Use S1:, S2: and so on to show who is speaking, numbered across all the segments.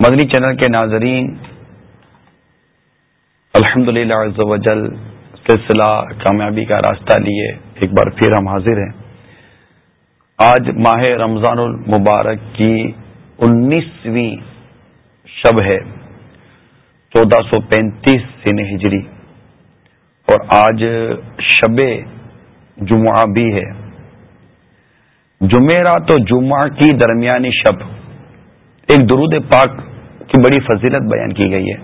S1: مدنی channel کے ناظرین الحمد للہ سلسلہ کامیابی کا راستہ لیے ایک بار پھر ہم حاضر ہیں۔ آج ماہ رمضان المبارک کی انیسویں شب ہے، چودہ سو پینتیس سن ہجری۔ اور آج شب جمعہ بھی ہے۔ جمعرات و جمعہ کی درمیانی شب، ایک درود پاک کی بڑی فضیلت بیان کی گئی ہے۔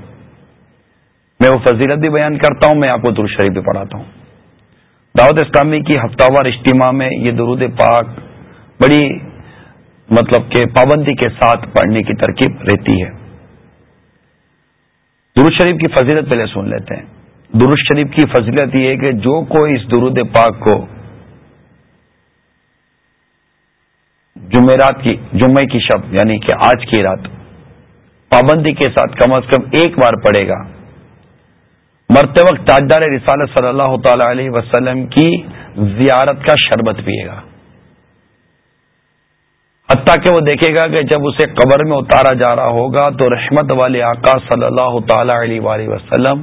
S1: میں وہ فضیلت بھی بیان کرتا ہوں، میں آپ کو درود شریف بھی پڑھاتا ہوں۔ دعوت اسلامی کی ہفتہ وار اجتماع میں یہ درود پاک بڑی مطلب کہ پابندی کے ساتھ پڑھنے کی ترکیب رہتی ہے۔ درود شریف کی فضیلت پہلے سن لیتے ہیں۔ درود شریف کی فضیلت یہ ہے کہ جو کوئی اس درود پاک کو جمعرات کی جمعے کی شب یعنی کہ آج کی رات پابندی کے ساتھ کم از کم ایک بار پڑے گا۔ مرتے وقت تاجدار رسالت صلی اللہ تعالی علیہ وسلم کی زیارت کا شربت پیے گا۔ حتیٰ کہ وہ دیکھے گا کہ جب اسے قبر میں اتارا جا رہا ہوگا تو رحمت والے آقا صلی اللہ تعالی علیہ وآلہ وسلم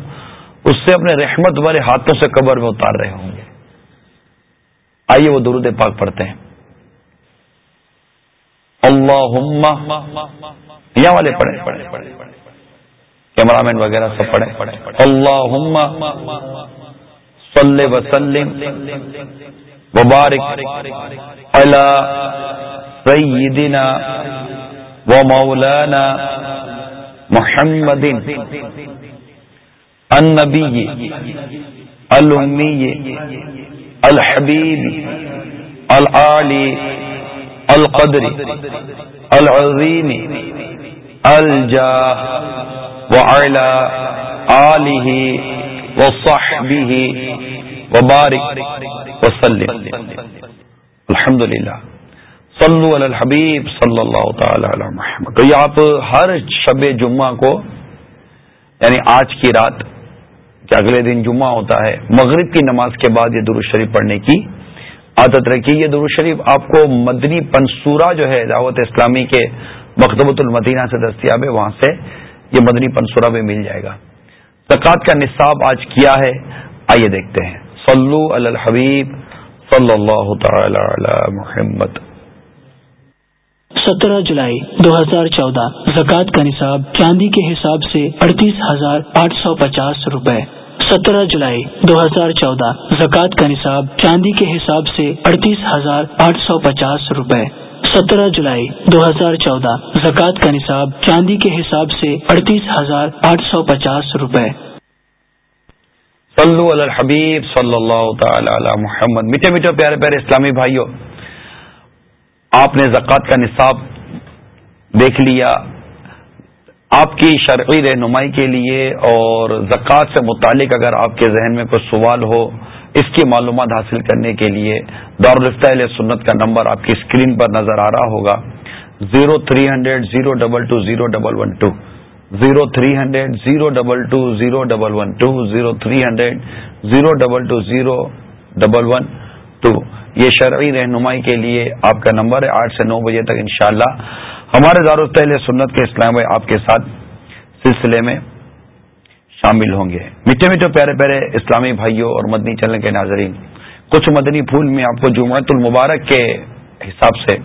S1: اس سے اپنے رحمت والے ہاتھوں سے قبر میں اتار رہے ہوں گے۔ آئیے وہ درود پاک پڑھتے ہیں۔ اللہ یا والے پڑھے پڑھے کیمرہ مین وغیرہ سب پڑھے اللہ صلی وسلم وبارک علی سیدنا و مولانا محمد النبی الامی الحبیب العالی القدر العظیم الجاہ وعلى آلہ وصحبہ وبارک وسلم الحمد للہ صلو علی الحبیب صلی اللہ تعالی علی محمد. تو یہ آپ ہر شب جمعہ کو یعنی آج کی رات، کہ اگلے دن جمعہ ہوتا ہے، مغرب کی نماز کے بعد یہ درود شریف پڑھنے کی عادت رکھیے یہ درود شریف آپ کو مدنی پنصورہ جو ہے دعوت اسلامی کے مکتبۃ المدینہ سے دستیاب ہے، وہاں سے یہ مدنی پنصورہ بھی مل جائے گا۔ زکوٰۃ کا نصاب آج کیا ہے؟ آئیے دیکھتے ہیں۔ صلو علی الحبیب صلی اللہ تعالی علی محمد۔
S2: سترہ جولائی دو ہزار چودہ، زکوٰۃ کا نصاب چاندی کے حساب سے اڑتیس ہزار آٹھ سو پچاس روپے۔ سترہ جولائی دو ہزار چودہ، زکوٰۃ کا نصاب چاندی کے حساب سے اڑتیس ہزار آٹھ سو پچاس روپے۔ سترہ جولائی دو ہزار چودہ۔ زکوٰۃ کا نصاب چاندی کے حساب سے اڑتیس ہزار آٹھ سو پچاس روپے۔
S1: صلو علی الحبیب صلی اللہ تعالی علی محمد۔ میٹھے میٹھے پیارے پیارے اسلامی بھائیوں، آپ نے زکوٰۃ کا نصاب دیکھ لیا۔ آپ کی شرعی رہنمائی کے لیے اور زکوٰۃ سے متعلق اگر آپ کے ذہن میں کوئی سوال ہو اس کی معلومات حاصل کرنے کے لیے دارالفتہ علیہ سنت کا نمبر آپ کی اسکرین پر نظر آ رہا ہوگا۔ Zero three hundred zero double two, zero double one two zero three hundred zero double two, zero double one two zero three hundred zero double two, zero double one two یہ شرعی رہنمائی کے لیے آپ کا نمبر ہے آٹھ سے نو بجے تک انشاءاللہ۔ ہمارے دارالطل سنت کے اسلام آپ کے ساتھ سلسلے میں شامل ہوں گے۔ میٹھے میٹھے پیارے پیارے اسلامی بھائیوں اور مدنی چلنے کے ناظرین، کچھ مدنی پھول میں آپ کو جمعۃ المبارک کے حساب سے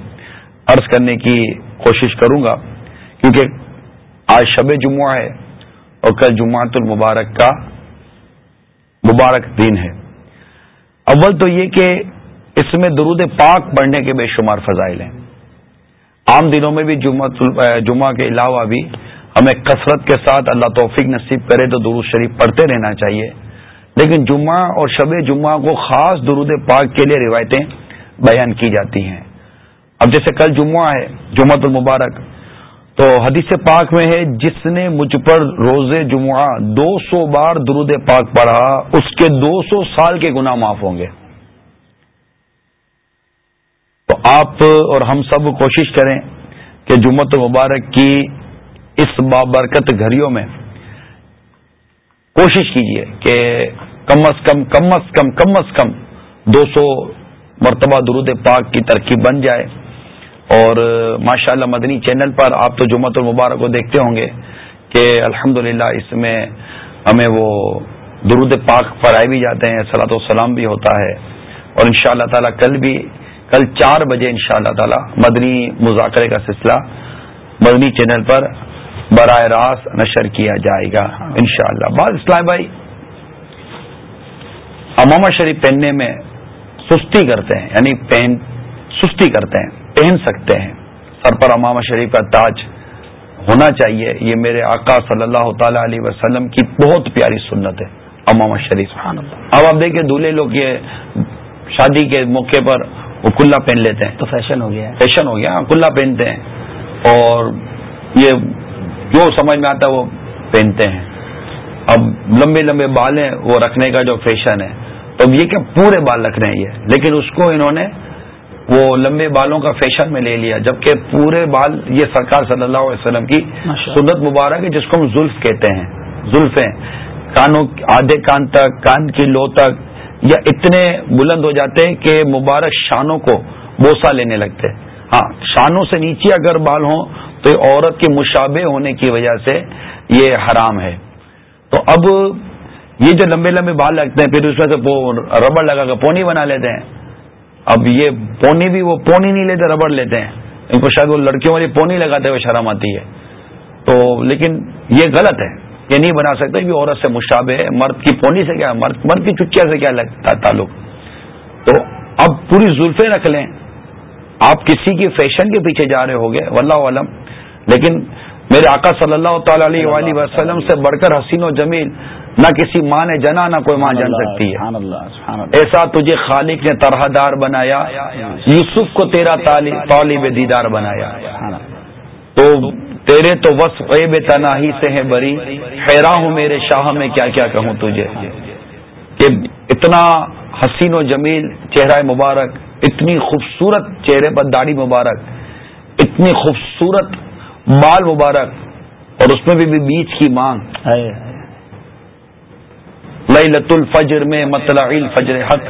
S1: عرض کرنے کی کوشش کروں گا، کیونکہ آج شب جمعہ ہے اور کل جمعۃ المبارک کا مبارک دن ہے۔ اول تو یہ کہ اس میں درود پاک پڑھنے کے بے شمار فضائل ہیں۔ عام دنوں میں بھی جمعہ کے علاوہ بھی ہمیں کثرت کے ساتھ اللہ توفیق نصیب کرے تو درود شریف پڑھتے رہنا چاہیے۔ لیکن جمعہ اور شب جمعہ کو خاص درود پاک کے لیے روایتیں بیان کی جاتی ہیں۔ اب جیسے کل جمعہ ہے، جمعۃ المبارک، تو حدیث پاک میں ہے، جس نے مجھ پر روز جمعہ دو سو بار درود پاک پڑھا، اس کے دو سو سال کے گناہ معاف ہوں گے۔ تو آپ اور ہم سب کوشش کریں کہ جمعت مبارک کی اس بابرکت گھڑیوں میں کوشش کیجیے کہ کم از کم کم از کم کم از کم دو سو مرتبہ درود پاک کی ترکیب بن جائے۔ اور ماشاء اللہ مدنی چینل پر آپ تو جمعت المبارک کو دیکھتے ہوں گے کہ الحمد اس میں ہمیں وہ درود پاک پڑھائے بھی جاتے ہیں صلاح السلام بھی ہوتا ہے۔ اور ان شاء اللہ تعالیٰ کل بھی، کل چار بجے ان شاء اللہ تعالی مدنی مذاکرے کا سلسلہ مدنی چینل پر براہ راست نشر کیا جائے گا ان شاء اللہ بعض اسلام بھائی امامہ شریف پہننے میں سستی کرتے ہیں یعنی پہن سستی کرتے ہیں پہن سکتے ہیں۔ سر پر امام شریف کا تاج ہونا چاہیے۔ یہ میرے آقا صلی اللہ تعالی علیہ وسلم کی بہت پیاری سنت ہے امام شریف۔ اب آپ دیکھیں دولہے لوگ یہ شادی کے موقع پر وہ کلا پہن لیتے ہیں۔
S2: تو فیشن ہو گیا۔
S1: فیشن ہو گیا ہاں، کلا پہنتے ہیں۔ اور یہ جو سمجھ میں آتا ہے وہ پہنتے ہیں۔ اب لمبے لمبے بال ہیں وہ رکھنے کا جو فیشن ہے تو یہ کہ پورے بال رکھ رہے ہیں یہ؟ لیکن اس کو انہوں نے وہ لمبے بالوں کا فیشن میں لے لیا جبکہ پورے بال یہ سرکار صلی اللہ علیہ وسلم کی سنت مبارک ہے جس کو ہم زلف کہتے ہیں۔ زلفیں کانوں آدھے کان تک کان کی لو تک یا اتنے بلند ہو جاتے ہیں کہ مبارک شانوں کو بوسا لینے لگتے ہاں شانوں سے نیچے اگر بال ہوں تو عورت کے مشابے ہونے کی وجہ سے یہ حرام ہے۔ تو اب یہ جو لمبے لمبے بال لگتے ہیں، پھر اس میں سے ربڑ لگا کر پونی بنا لیتے ہیں۔ اب یہ پونی بھی وہ پونی نہیں لیتے، ربڑ لیتے ہیں۔ ان کو شاید وہ لڑکیوں والی پونی لگاتے ہوئے شرم آتی ہے۔ تو لیکن یہ غلط ہے۔ یہ نہیں بنا سکتے کہ عورت سے مشابہ ہے۔ مرد کی پونی سے کیا، مرد مرد کی چچیا سے کیا لگتا تعلق۔ تو اب پوری زلفے رکھ لیں۔ آپ کسی کی فیشن کے پیچھے جا رہے ہو گے، واللہ علم لیکن میرے آقا صلی اللہ تعالی علیہ وسلم سے بڑھ کر حسین و جمیل نہ کسی ماں نے جنا نہ کوئی ماں جان سکتی ہے۔ ایسا تجھے خالق نے طرح دار بنایا یوسف کو تیرا طالب دیدار بنایا۔ تو تیرے تو وس عیب تناہی سے ہے بری حیرا ہوں میرے شاہ میں کیا کیا کہوں تجھے؟ کہ اتنا حسین و جمیل چہرہ مبارک اتنی خوبصورت چہرے پر داڑھی مبارک اتنی خوبصورت بال مبارک اور اس میں بھی بیچ کی مانگ. لت الفجر میں مطلع الفجر حق.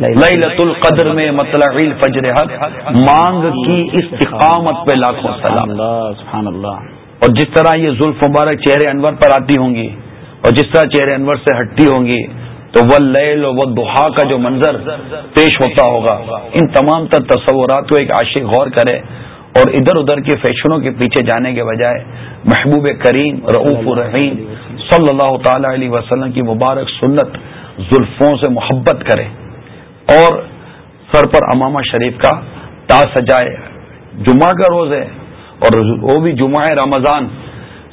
S1: لت القدر میں مطلع الفجر حق. مانگ کی استقامت پہ لاکھوں سلام. سبحان اللہ اور جس طرح یہ زلف مبارک چہرے انور پر آتی ہوں گی اور جس طرح چہرے انور سے ہٹتی ہوں گی تو وہ لیل و دہا کا جو منظر پیش ہوتا ہوگا ان تمام تر تصورات کو ایک عاشق غور کرے اور ادھر ادھر کے فیشنوں کے پیچھے جانے کے بجائے محبوب کریم، رعوف الرحیم صلی اللہ تعالی علیہ وسلم کی مبارک سنت زلفوں سے محبت کرے اور سر پر امامہ شریف کا تا سجائے۔ جمعہ کا روز ہے اور وہ بھی جمعہ رمضان۔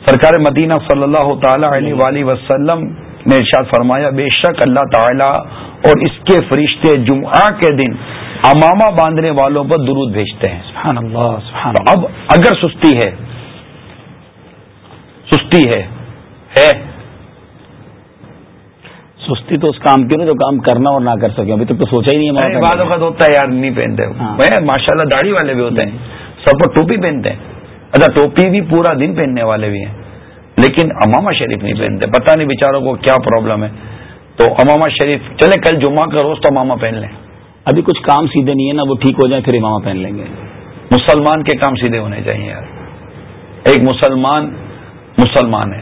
S1: سرکار مدینہ صلی اللہ تعالی علیہ وسلم نے ارشاد فرمایا، بے شک اللہ تعالی اور اس کے فرشتے جمعہ کے دن امامہ باندھنے والوں پر درود بھیجتے ہیں۔ سبحان اللہ سبحان اب اگر سستی ہے سستی ہے ہے۔
S2: سستی تو اس کام کی نا جو کام کرنا اور نہ کر سکے۔ ابھی تک تو سوچا ہی نہیں
S1: بعض اوقات ہوتا ہے یار نہیں پہنتے۔ ہاں۔ ماشاء اللہ داڑھی والے بھی ہوتے ہیں۔ سب پر ٹوپی پہنتے ہیں۔ اچھا ٹوپی بھی پورا دن پہننے والے بھی ہیں۔ لیکن اماما شریف نہیں پہنتے۔ پتہ نہیں بیچاروں کو کیا پرابلم ہے۔ تو اماما شریف چلے کل جمعہ کا روز تو اماما پہن لیں۔
S2: ابھی کچھ کام سیدھے نہیں ہے نا وہ ٹھیک ہو جائیں پھر اماما پہن لیں گے۔
S1: مسلمان کے کام سیدھے ہونے چاہیے یار۔ ایک مسلمان مسلمان ہے،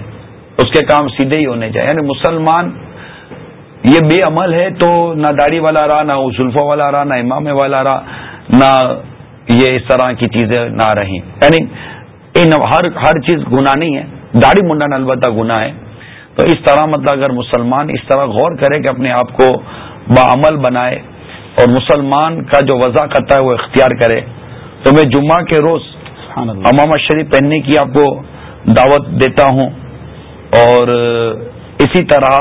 S1: اس کے کام سیدھے ہی ہونے چاہیے۔ یعنی مسلمان یہ بے عمل ہے تو نہ داڑھی والا رہا، نہ اسلفوں والا رہا، نہ امام والا رہا، نہ یہ اس طرح کی چیزیں نہ رہیں۔ یعنی ان ہر ہر چیز گناہ نہیں ہے۔ داڑھی منڈن البتہ گناہ ہے۔ تو اس طرح مطلب اگر مسلمان اس طرح غور کرے کہ اپنے آپ کو بعمل بنائے اور مسلمان کا جو وضع کرتا ہے وہ اختیار کرے تو میں جمعہ کے روز امام شریف پہننے کی آپ کو دعوت دیتا ہوں اور اسی طرح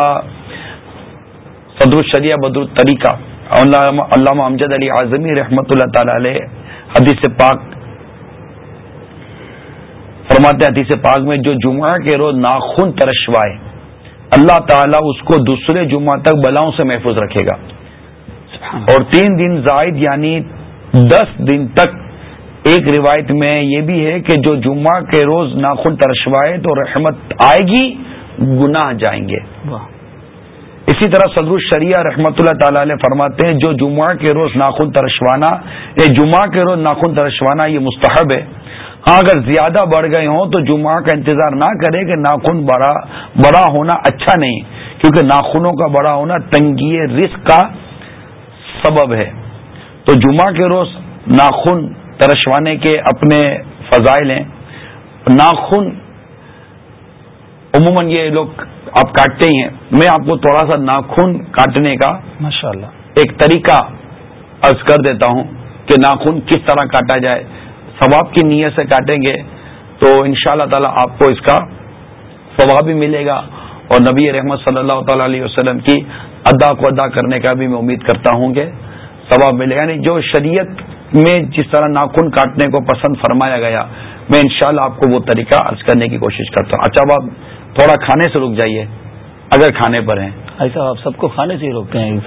S1: صدر الشریعہ بدر الطریقہ علامہ امجد علی اعظمی رحمۃ اللہ تعالی علیہ حدیث پاک فرماتے حدیث پاک میں جو جمعہ کے روز ناخن ترشوائے اللہ تعالیٰ اس کو دوسرے جمعہ تک بلاؤں سے محفوظ رکھے گا۔ اور تین دن زائد یعنی دس دن تک ایک روایت میں یہ بھی ہے کہ جو جمعہ کے روز ناخن ترشوائے تو رحمت آئے گی گناہ جائیں گے۔ اسی طرح صدر الشریعہ رحمۃ اللہ تعالی علیہ فرماتے ہیں جو جمعہ کے روز ناخن ترشوانا یا جمعہ کے روز ناخن ترشوانا یہ مستحب ہے۔ ہاں اگر زیادہ بڑھ گئے ہوں تو جمعہ کا انتظار نہ کرے کہ ناخن بڑا بڑا ہونا اچھا نہیں کیونکہ ناخنوں کا بڑا ہونا تنگی رزق کا سبب ہے۔ تو جمعہ کے روز ناخن ترشوانے کے اپنے فضائل ہیں۔ ناخن عموماً یہ لوگ آپ کاٹتے ہی ہیں۔ میں آپ کو تھوڑا سا ناخن کاٹنے کا
S3: ماشاء اللہ
S1: ایک طریقہ عرض کر دیتا ہوں کہ ناخن کس طرح کاٹا جائے۔ ثواب کی نیت سے کاٹیں گے تو ان شاء اللہ تعالی آپ کو اس کا ثواب بھی ملے گا۔ اور نبی رحمت صلی اللہ تعالی علیہ وسلم کی ادا کو ادا کرنے کا بھی میں امید کرتا ہوں کہ ثواب ملے گا۔ یعنی جو شریعت میں جس طرح ناخن کاٹنے کو پسند فرمایا گیا میں انشاءاللہ آپ کو وہ طریقہ عرض کرنے کی کوشش کرتا ہوں۔ اچھا اب تھوڑا کھانے سے رک جائیے اگر کھانے پر ہیں۔
S3: ایسا آپ سب کو کھانے سے ہی روکتے ہیں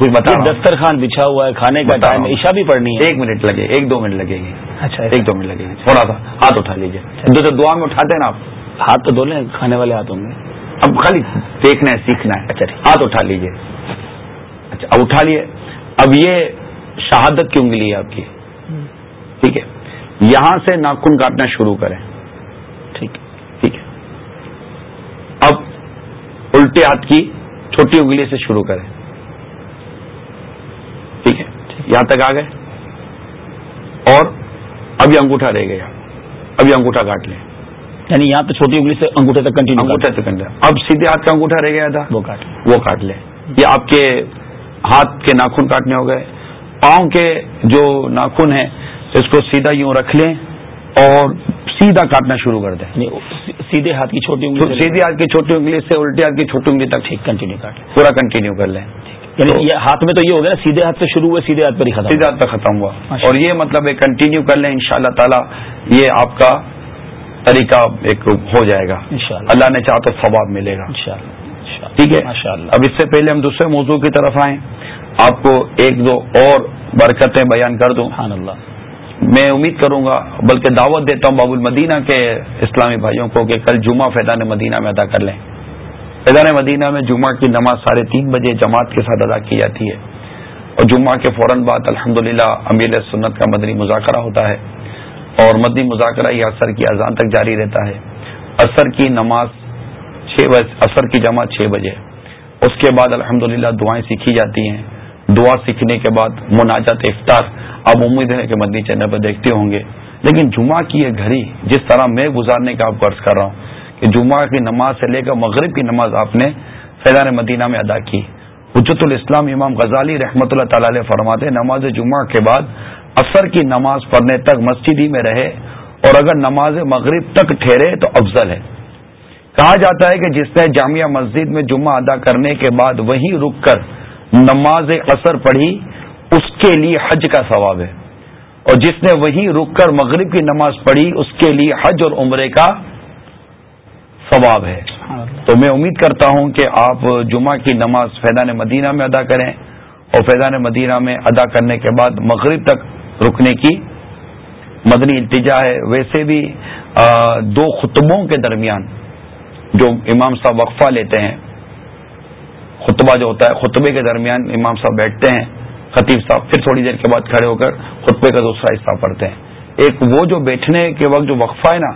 S1: کچھ بتا
S3: دسترخوان بچھا ہوا ہے کھانے کا ٹائم عشا بھی پڑنی ہے۔
S1: ایک منٹ لگے ایک دو منٹ لگے گی۔
S3: اچھا
S1: ایک دو منٹ لگے گی۔ تھوڑا سا ہاتھ اٹھا لیجیے دوسرے دعا میں اٹھاتے ہیں نا آپ؟
S3: ہاتھ تو دھو لیں کھانے والے ہاتھ ہوں گے
S1: اب خالی دیکھنا ہے سیکھنا ہے۔ اچھا ہاتھ اٹھا لیجیے اچھا اب اٹھا لیے اب یہ شہادت کی انگلی ہے آپ کی۔ ٹھیک ہے۔ یہاں سے ناخن کاٹنا شروع کریں۔ ٹھیک ٹھیک ہے۔ اب الٹے ہاتھ کی چھوٹی انگلی سے شروع کریں۔ ٹھیک ہے۔ یہاں تک آ گئے۔ اور اب یہ انگوٹھا رہ گیا۔ اب یہ انگوٹھا کاٹ لیں۔
S3: یعنی یہاں پہ چھوٹی انگلی سے انگوٹھے تک کنٹینیو
S1: انگوٹھے تک کنٹینیو اب سیدھے ہاتھ کا انگوٹھا رہ گیا تھا۔
S3: وہ کاٹ
S1: وہ کاٹ لیں۔ یہ آپ کے ہاتھ کے ناخن کاٹنے ہو گئے۔ پاؤں کے جو ناخن ہیں اس کو سیدھا یوں رکھ لیں اور سیدھا کاٹنا شروع کر دیں۔
S3: یعنی سیدھے ہاتھ کی چھوٹی انگلی
S1: سیدھے ہاتھ کی چھوٹی انگلی سے الٹے ہاتھ کی چھوٹی انگلی تک
S3: ٹھیک کنٹینیو کاٹ
S1: پورا کنٹینیو کر لیں۔
S3: یعنی یہ ہاتھ میں تو یہ ہو گیا سیدھے ہاتھ سے شروع ہوئے سیدھے ہاتھ پر ہی ختم۔
S1: سیدھے ہاتھ پہ ختم ہوا۔ اور یہ مطلب کنٹینیو کر لیں ان شاء اللہ تعالی یہ آپ کا طریقہ ایک ہو جائے گا۔ اللہ نے چاہ تو ثواب ملے گا۔ ٹھیک ہے؟ اب اس سے پہلے ہم دوسرے موضوع کی طرف آئیں۔ آپ کو ایک دو اور برکتیں بیان کر دوں۔
S3: اللہ۔
S1: میں امید کروں گا بلکہ دعوت دیتا ہوں باب المدینہ کے اسلامی بھائیوں کو کہ کل جمعہ فیضان مدینہ میں ادا کر لیں۔ فیضان مدینہ میں جمعہ کی نماز ساڑھے تین بجے جماعت کے ساتھ ادا کی جاتی ہے۔ اور جمعہ کے فوراً بعد الحمد للہ امیر سنت کا مدنی مذاکرہ ہوتا ہے۔ اور مدنی مذاکرہ یہ اثر کی اذان تک جاری رہتا ہے۔ اثر کی نماز چھ بجے اثر کی جماعت چھ بجے۔ اس کے بعد الحمد دعائیں سیکھی جاتی ہیں۔ دعا سیکھنے کے بعد، مناجات، افطار، اب امید ہے کہ مدنی چینل پر دیکھتے ہوں گے۔ لیکن جمعہ کی یہ گھڑی، جس طرح میں گزارنے کا آپ کو عرض کر رہا ہوں کہ جمعہ کی نماز سے لے کر مغرب کی نماز آپ نے فیضان مدینہ میں ادا کی۔ حجت الاسلام امام غزالی رحمۃ اللہ تعالی علیہ فرماتے نماز جمعہ کے بعد اثر کی نماز پڑھنے تک مسجد ہی میں رہے اور اگر نماز مغرب تک ٹھہرے تو افضل ہے۔ کہا جاتا ہے کہ جس نے جامعہ مسجد میں جمعہ ادا کرنے کے بعد وہیں رک کر نماز اثر پڑھی اس کے لیے حج کا ثواب ہے۔ اور جس نے وہیں رک کر مغرب کی نماز پڑھی اس کے لیے حج اور عمرے کا ثواب ہے۔ تو میں امید کرتا ہوں کہ آپ جمعہ کی نماز فیضان مدینہ میں ادا کریں اور فیضان مدینہ میں ادا کرنے کے بعد مغرب تک رکنے کی مدنی التجا ہے۔ ویسے بھی دو خطبوں کے درمیان جو امام صاحب وقفہ لیتے ہیں خطبہ جو ہوتا ہے، خطبے کے درمیان امام صاحب بیٹھتے ہیں، خطیب صاحب پھر تھوڑی دیر کے بعد کھڑے ہو کر خطبے کا دوسرا حصہ پڑھتے ہیں۔ ایک وہ جو بیٹھنے کے وقت جو وقفہ ہے نا،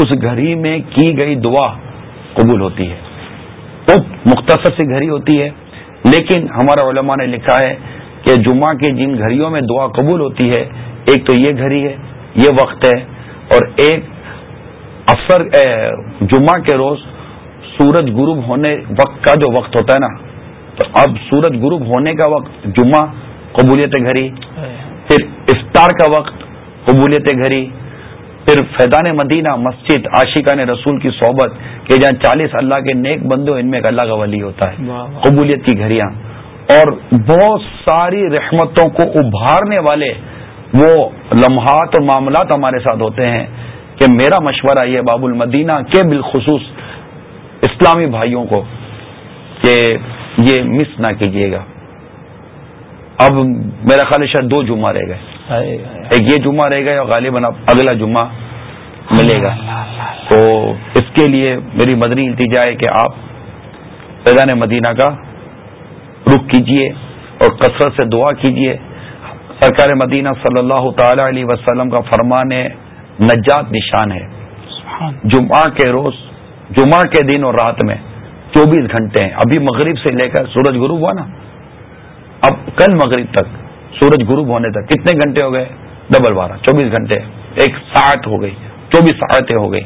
S1: اس گھڑی میں کی گئی دعا قبول ہوتی ہے۔ وہ مختصر سی گھڑی ہوتی ہے، لیکن ہمارا علماء نے لکھا ہے کہ جمعہ کے جن گھڑیوں میں دعا قبول ہوتی ہے، ایک تو یہ گھڑی ہے، یہ وقت ہے، اور ایک افسر جمعہ کے روز سورج غروب ہونے وقت کا جو وقت ہوتا ہے نا تو اب سورج غروب ہونے کا وقت جمعہ قبولیت گھری پھر افطار کا وقت قبولیت گھری پھر فیضان مدینہ مسجد عاشقہ نے رسول کی صحبت کہ جہاں چالیس اللہ کے نیک بندو ان میں ایک اللہ کا ولی ہوتا ہے قبولیت کی گھڑیاں۔ اور بہت ساری رحمتوں کو ابھارنے والے وہ لمحات اور معاملات ہمارے ساتھ ہوتے ہیں کہ میرا مشورہ یہ باب المدینہ کے بالخصوص اسلامی بھائیوں کو کہ یہ مس نہ کیجیے گا۔ اب میرا خیال شاید دو جمعہ رہ گئے۔ ایک یہ جمعہ رہ گئے اور غالباً اگلا جمعہ ملے گا۔ تو اس کے لیے میری مدنی التجا ہے کہ آپ فیضان مدینہ کا رخ کیجیے اور کثرت سے دعا کیجیے سرکار مدینہ صلی اللہ تعالی علیہ وسلم کا فرمان نجات نشان ہے۔ جمعہ کے روز جمعہ کے دن اور رات میں چوبیس گھنٹے ہیں۔ ابھی مغرب سے لے کر سورج غروب ہوا نا۔ اب کل مغرب تک سورج غروب ہونے تک کتنے گھنٹے ہو گئے؟ ڈبل بارہ چوبیس گھنٹے۔ ایک ساٹھ ہو گئی۔ چوبیس ساٹھیں ہو گئی۔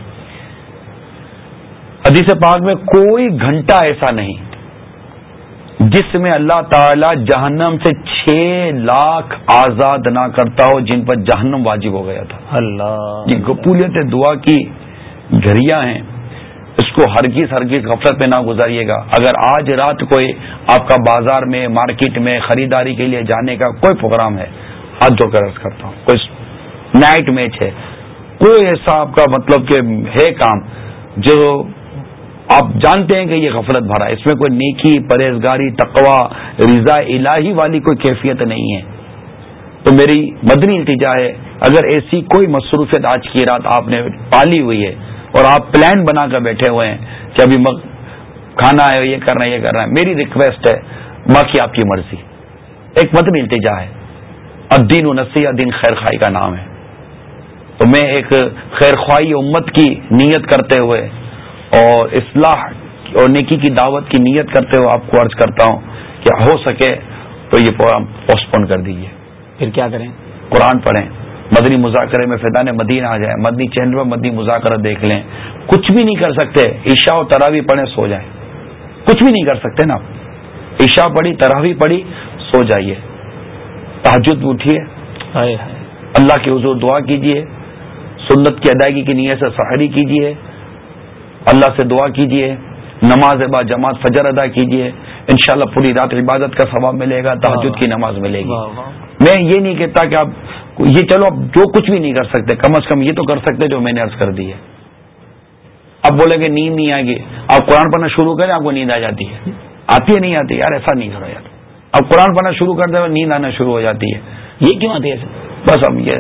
S1: حدیث پاک میں کوئی گھنٹہ ایسا نہیں۔ جس میں اللہ تعالی جہنم سے چھ لاکھ آزاد نہ کرتا ہو جن پر جہنم واجب ہو گیا تھا۔
S3: اللہ۔
S1: یہ گپولیت دعا کی گھڑیاں ہیں۔ اس کو ہرگیز ہرگیز غفلت پہ نہ گزاریے گا۔ اگر آج رات کوئی آپ کا بازار میں، مارکیٹ میں خریداری کے لیے جانے کا کوئی پروگرام ہے ہاتھ جو کر کرتا ہوں۔ کوئی نائٹ میچ ہے۔ کوئی ایسا آپ کا مطلب کہ ہے کام جو آپ جانتے ہیں کہ یہ غفلت بھرا ہے۔ اس میں کوئی نیکی، پرہیزگاری تقوا رضا الہی والی کوئی کیفیت نہیں ہے۔ تو میری مدنی التجا ہے، اگر ایسی کوئی مصروفیت آج کی رات آپ نے پالی ہوئی ہے اور آپ پلان بنا کر بیٹھے ہوئے ہیں کہ ابھی کھانا ہے یہ کرنا ہے یہ کرنا ہے میری ریکویسٹ ہے باقی آپ کی مرضی۔ ایک مدنی التجا ہے۔ الدین و نسی دین خیر خائی کا نام ہے۔ تو میں ایک خیر خواہی امت کی نیت کرتے ہوئے اور اصلاح اور نیکی کی دعوت کی نیت کرتے ہوئے آپ کو عرض کرتا ہوں کہ ہو سکے تو یہ پروگرام پوسٹ پون کر دیجیے
S3: پھر کیا کریں؟
S1: قرآن پڑھیں۔ مدنی مذاکرے میں فیضان مدینہ آ جائیں مدنی چینل پر مدنی مذاکرہ دیکھ لیں۔ کچھ بھی نہیں کر سکتے عشاء و تراوی پڑھیں سو جائیں۔ کچھ بھی نہیں کر سکتے نا۔ عشاء پڑھی تراوی پڑھی سو جائیے۔ تحجد اٹھیے۔ اللہ کے حضور دعا کیجیے۔ سنت کی ادائیگی کی نیت سے سحری کیجیے۔ اللہ سے دعا کیجیے۔ نماز با جماعت فجر ادا کیجیے۔ انشاءاللہ پوری رات عبادت کا ثواب ملے گا تحجد کی نماز ملے گی۔ میں یہ نہیں کہتا کہ آپ یہ چلو آپ جو کچھ بھی نہیں کر سکتے، کم از کم یہ تو کر سکتے جو میں نے عرض کر دی ہے۔ اب بولے کہ نیند نہیں آئے گی۔ آپ قرآن پڑھنا شروع کریں، آپ کو نیند آ جاتی ہے۔ آتی ہے نہیں آتی؟ یار ایسا نہیں کرو یار۔ اب قرآن پڑھنا شروع کر دیں نیند آنا شروع ہو جاتی ہے۔
S3: یہ کیوں آتی ہے؟
S1: بس اب یہ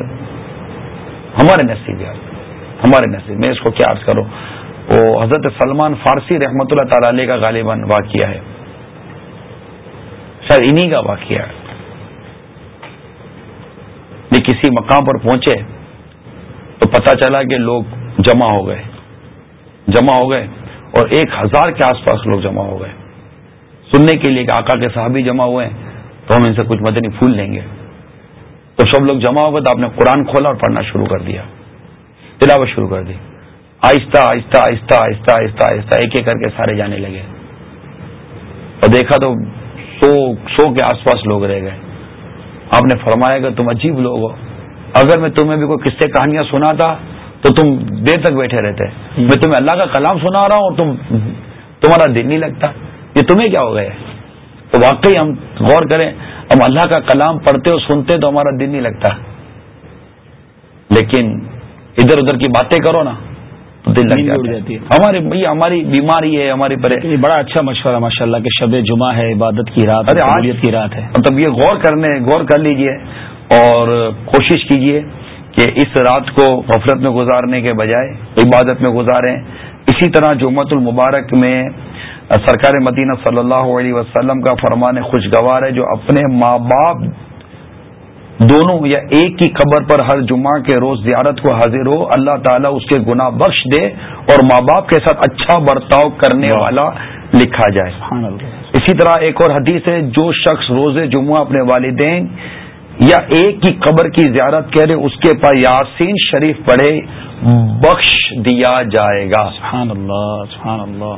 S1: ہمارے نصیب یار ہمارے نصیب۔ میں اس کو کیا عرض کروں؟ وہ حضرت سلمان فارسی رحمۃ اللہ تعالی علیہ کا غالباً واقعہ ہے۔ شاید انہی کا واقعہ ہے۔ یہ کسی مقام پر پہنچے تو پتا چلا کہ لوگ جمع ہو گئے، جمع ہو گئے اور ایک ہزار کے آس پاس لوگ جمع ہو گئے۔ سننے کے لیے کہ آقا کے صحابی جمع ہوئے تو ہم ان سے کچھ مدنی پھول لیں گے۔ تو سب لوگ جمع ہو گئے تو آپ نے قرآن کھولا اور پڑھنا شروع کر دیا۔ تلاوت شروع کر دی۔ آہستہ آہستہ آہستہ آہستہ آہستہ آہستہ، ایک ایک کر کے سارے جانے لگے۔ اور دیکھا تو سو سو کے آس پاس لوگ رہ گئے۔ آپ نے فرمایا کہ تم عجیب لوگ ہو۔ اگر میں تمہیں بھی کوئی قصے کہانیاں سناتا تو تم دیر تک بیٹھے رہتے۔ میں تمہیں اللہ کا کلام سنا رہا ہوں اور تم تمہارا دل نہیں لگتا۔ یہ تمہیں کیا ہو گئے تو واقعی ہم غور کریں ہم اللہ کا کلام پڑھتے اور سنتے تو ہمارا دل نہیں لگتا۔ لیکن ادھر ادھر کی باتیں کرو نا۔ دل لگ جاتی ہے۔ ہماری ہماری بیماری ہے ہماری پریشانی
S3: بڑا اچھا مشورہ ماشاء اللہ کہ شب جمعہ ہے عبادت کی رات
S1: ارے
S3: کی رات ہے۔
S1: مطلب یہ غور کرنے غور کر لیجیے اور کوشش کیجیے کہ اس رات کو غفرت میں گزارنے کے بجائے عبادت میں گزاریں۔ اسی طرح جمعت المبارک میں سرکار مدینہ صلی اللہ علیہ وسلم کا فرمان خوشگوار ہے جو اپنے ماں باپ دونوں یا ایک کی قبر پر ہر جمعہ کے روز زیارت کو حاضر ہو اللہ تعالیٰ اس کے گناہ بخش دے اور ماں باپ کے ساتھ اچھا برتاؤ کرنے والا لکھا جائے۔ اسی طرح ایک اور حدیث ہے جو شخص روز جمعہ اپنے والدین یا ایک کی قبر کی زیارت کرے اس کے پاس یاسین شریف پڑھے بخش دیا جائے گا۔
S3: سبحان اللہ سبحان اللہ۔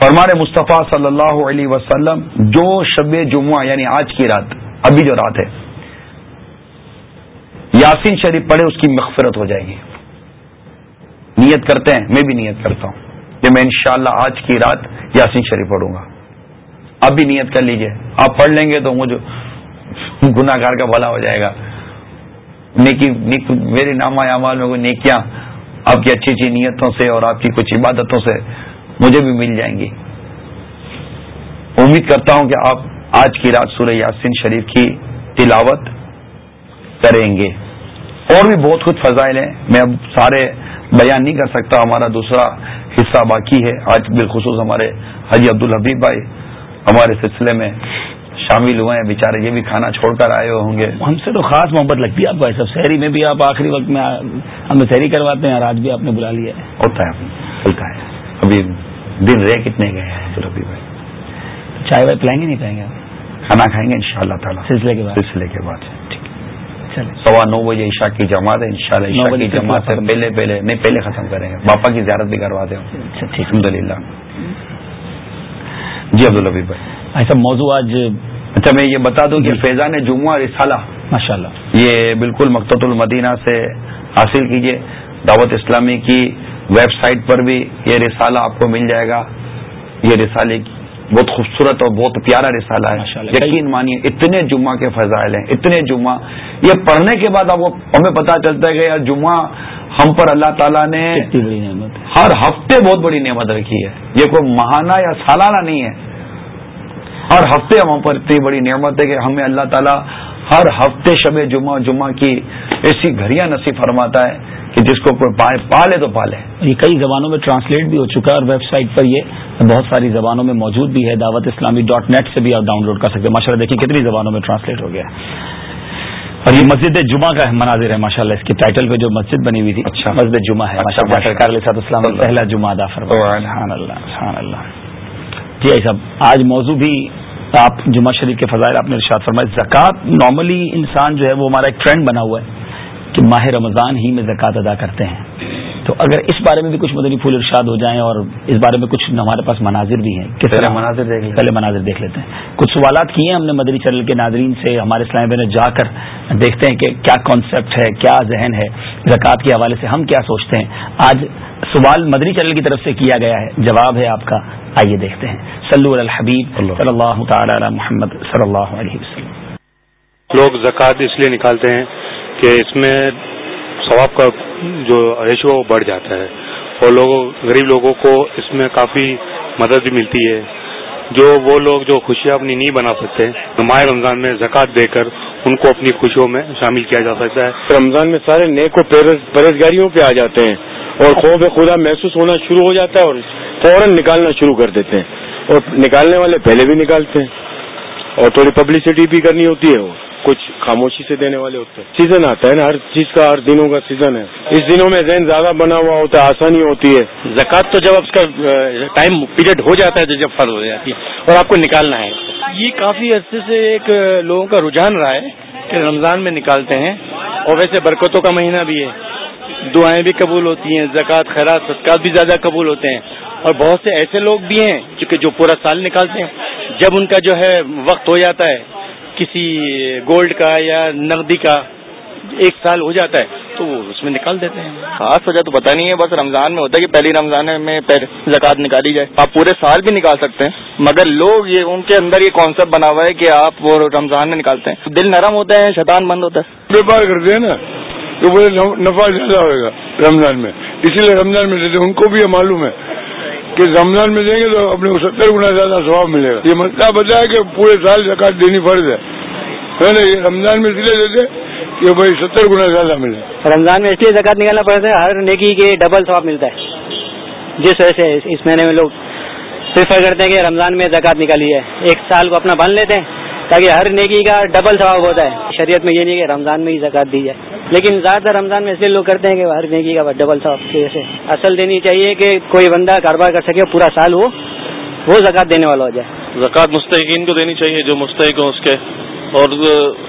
S1: فرمان مصطفیٰ صلی اللہ علیہ وسلم جو شب جمعہ یعنی آج کی رات ابھی جو رات ہے۔ یاسین شریف پڑھے اس کی مغفرت ہو جائے گی۔ نیت کرتے ہیں، میں بھی نیت کرتا ہوں کہ میں انشاءاللہ آج کی رات یاسین شریف پڑھوں گا۔ اب بھی نیت کر لیجیے۔ آپ پڑھ لیں گے تو مجھے گناہ گار کا بھلا ہو جائے گا۔ نیکی، نیک، میرے نامہ اعمال میں کوئی نیکیاں آپ کی اچھی اچھی نیتوں سے اور آپ کی کچھ عبادتوں سے مجھے بھی مل جائیں گی۔ امید کرتا ہوں کہ آپ آج کی رات سورہ یاسین شریف کی تلاوت کریں گے۔ اور بھی بہت کچھ فضائل ہیں۔ میں اب سارے بیان نہیں کر سکتا ہمارا دوسرا حصہ باقی ہے۔ آج بالخصوص ہمارے حجی عبد الحبیب بھائی ہمارے سلسلے میں شامل ہوئے ہیں۔ بےچارے یہ بھی کھانا چھوڑ کر آئے ہوں گے۔
S3: ہم سے تو خاص محبت لگتی ہے آپ کو ایسا شہری میں بھی آپ آخری وقت میں ہمیں شہری کرواتے ہیں اور آج بھی آپ نے بلا لیا ہے۔
S1: ہوتا ہے۔ ہوتا ہے۔ ابھی دن رہ کتنے گئے ہیں ربی بھائی؟
S3: چائے وائے پلائیں گے نہیں پائیں گے
S1: کھانا کھائیں گے ان شاء اللہ تعالیٰ۔
S3: سلسلے کے بعد۔
S1: سلسلے کے بعد۔ سوا نو بجے عشاء کی جماعت ہے ان شاء اللہ عشاء کی جماعت سے پہلے پہلے نہیں پہلے ختم کریں گے۔ باپا کی زیارت بھی کروا دیں۔ اچھا، الحمد للہ جی عبدالحبی بھائی
S3: ایسا موضوع آج
S1: اچھا میں یہ بتا دوں کہ جی۔ فیضان جمعہ رسالہ۔
S3: ماشاء اللہ
S1: یہ بالکل مقت المدینہ سے حاصل کیجیے دعوت اسلامی کی ویب سائٹ پر بھی یہ رسالہ آپ کو مل جائے گا۔ یہ رسالے کی بہت خوبصورت اور بہت پیارا رسالہ ہے. یقین مانیے اتنے جمعہ کے فضائل ہیں اتنے جمعہ. یہ پڑھنے کے بعد آپ ہمیں پتا چلتا ہے کہ یار جمعہ ہم پر اللہ تعالیٰ نے ہر ہفتے بہت بڑی نعمت رکھی ہے۔ یہ کوئی ماہانہ یا سالانہ نہیں ہے۔ ہر ہفتے ہم پر اتنی بڑی نعمت ہے کہ ہمیں اللہ تعالیٰ ہر ہفتے شب جمعہ جمعہ کی ایسی گھڑیاں نصیب فرماتا ہے کہ جس کو کوئی پالے تو پالے۔
S3: یہ کئی زبانوں میں ٹرانسلیٹ بھی ہو چکا ہے اور ویب سائٹ پر یہ بہت ساری زبانوں میں موجود بھی ہے۔ دعوت اسلامی ڈاٹ نیٹ سے بھی آپ ڈاؤن لوڈ کر سکتے ہیں۔ ماشاء اللہ دیکھیں کتنی زبانوں میں ٹرانسلیٹ ہو گیا اور یہ مسجد جمعہ کا مناظر ہے ماشاء اللہ اس کی ٹائٹل پہ جو مسجد بنی ہوئی تھی اچھا۔ مسجد جمعہ ہے۔ اچھا، اسلام پہلا جمعہ اللہ۔ جی صاحب آج موضوع بھی آپ جمعہ شریف کے فضائل آپ نے ارشاد فرمائے، زکوٰۃ نارملی انسان جو ہے وہ ہمارا ایک ٹرینڈ بنا ہوا ہے کہ ماہ رمضان ہی میں زکوٰۃ ادا کرتے ہیں۔ تو اگر اس بارے میں بھی کچھ مدنی پھول ارشاد ہو جائیں اور اس بارے میں کچھ ہمارے پاس مناظر بھی ہیں کس طرح؟ مناظر دیکھ پہلے مناظر دیکھ لیتے ہیں۔ کچھ سوالات کیے ہیں ہم نے مدنی چینل کے ناظرین سے ہمارے اسلام میں جا کر دیکھتے ہیں کہ کیا کانسیپٹ ہے کیا ذہن ہے زکوٰۃ کے حوالے سے ہم کیا سوچتے ہیں۔ آج سوال مدنی چینل کی طرف سے کیا گیا ہے؟ جواب ہے آپ کا آئیے دیکھتے ہیں۔ سلو الحبیب صلی اللہ تعالی علی محمد صلی اللہ علیہ وسلم۔
S4: لوگ زکوٰۃ اس لیے نکالتے ہیں کہ اس میں ثواب کا جو ریشو بڑھ جاتا ہے اور لوگوں، غریب لوگوں کو اس میں کافی مدد بھی ملتی ہے۔ جو وہ لوگ جو خوشیاں اپنی نہیں بنا سکتے، ماہ رمضان میں زکوٰۃ دے کر ان کو اپنی خوشیوں میں شامل کیا جا سکتا ہے۔
S5: رمضان میں سارے نیک و پرہزگاریوں پہ آ جاتے ہیں اور خوف خدا محسوس ہونا شروع ہو جاتا ہے اور فوراً نکالنا شروع کر دیتے ہیں۔ اور نکالنے والے پہلے بھی نکالتے ہیں۔ اور تھوڑی پبلسٹی بھی کرنی ہوتی ہے وہ۔ کچھ خاموشی سے دینے والے ہوتے ہیں۔ سیزن آتا ہے نا ہر چیز کا ہر دنوں کا سیزن ہے۔ اس دنوں میں ذہن زیادہ بنا ہوا ہوتا ہے آسانی ہوتی ہے۔
S6: زکوٰۃ تو جب اس کا ٹائم پیریڈ ہو جاتا ہے تو جب فرض ہو جاتی ہے اور آپ کو نکالنا ہے۔
S7: یہ کافی عرصے سے ایک لوگوں کا رجحان رہا ہے کہ رمضان میں نکالتے ہیں۔ اور ویسے برکتوں کا مہینہ بھی ہے۔ دعائیں بھی قبول ہوتی ہیں زکوٰۃ خیرات صدقات بھی زیادہ قبول ہوتے ہیں۔ اور بہت سے ایسے لوگ بھی ہیں چونکہ جو پورا سال نکالتے ہیں جب ان کا جو ہے وقت ہو جاتا ہے کسی گولڈ کا یا نقدی کا ایک سال ہو جاتا ہے تو وہ اس میں نکال دیتے ہیں۔
S8: خاص وجہ تو پتا نہیں ہے بس رمضان میں ہوتا ہے کہ پہلی رمضان میں زکات نکالی جائے۔ آپ پورے سال بھی نکال سکتے ہیں مگر لوگ یہ ان کے اندر یہ کانسیپٹ بنا ہوا ہے کہ آپ وہ رمضان میں نکالتے ہیں۔ دل نرم ہوتے ہیں شیطان بند ہوتا ہے۔
S5: ویپار کرتے ہیں نا تو وہ نفع زیادہ ہوئے گا رمضان میں۔ اسی لیے رمضان میں دیتے ان کو بھی یہ معلوم ہے کہ رمضان میں دیں گے تو اپنے کو ستر گنا زیادہ ثواب ملے گا۔ یہ مسئلہ بتا ہے کہ پورے سال زکات دینی فرض ہے۔ یہ رمضان میں اس لیے دیتے کہ بھائی ستر گنا زیادہ ملے۔
S9: رمضان میں اس لیے زکات نکالنا پڑتا ہے، ہر نیکی کے ڈبل ثواب ملتا ہے۔ جس وجہ سے اس مہینے میں لوگ پریفر کرتے ہیں کہ رمضان میں زکات نکالی ہے۔ ایک سال کو اپنا بن لیتے ہیں تاکہ ہر نیکی کا ڈبل ثواب ہوتا ہے۔ شریعت میں یہ نہیں کہ رمضان میں ہی زکات دی جائے۔ لیکن زیادہ تر رمضان میں اس لیے لوگ کرتے ہیں کہ ہر نیکی کا ڈبل ثواب کی وجہ سے۔ اصل دینی چاہیے کہ کوئی بندہ کاروبار کر سکے، پورا سال ہو وہ زکات دینے والا ہو جائے۔
S10: زکات مستحقین کو دینی چاہیے، جو مستحق ہوں اس کے۔ اور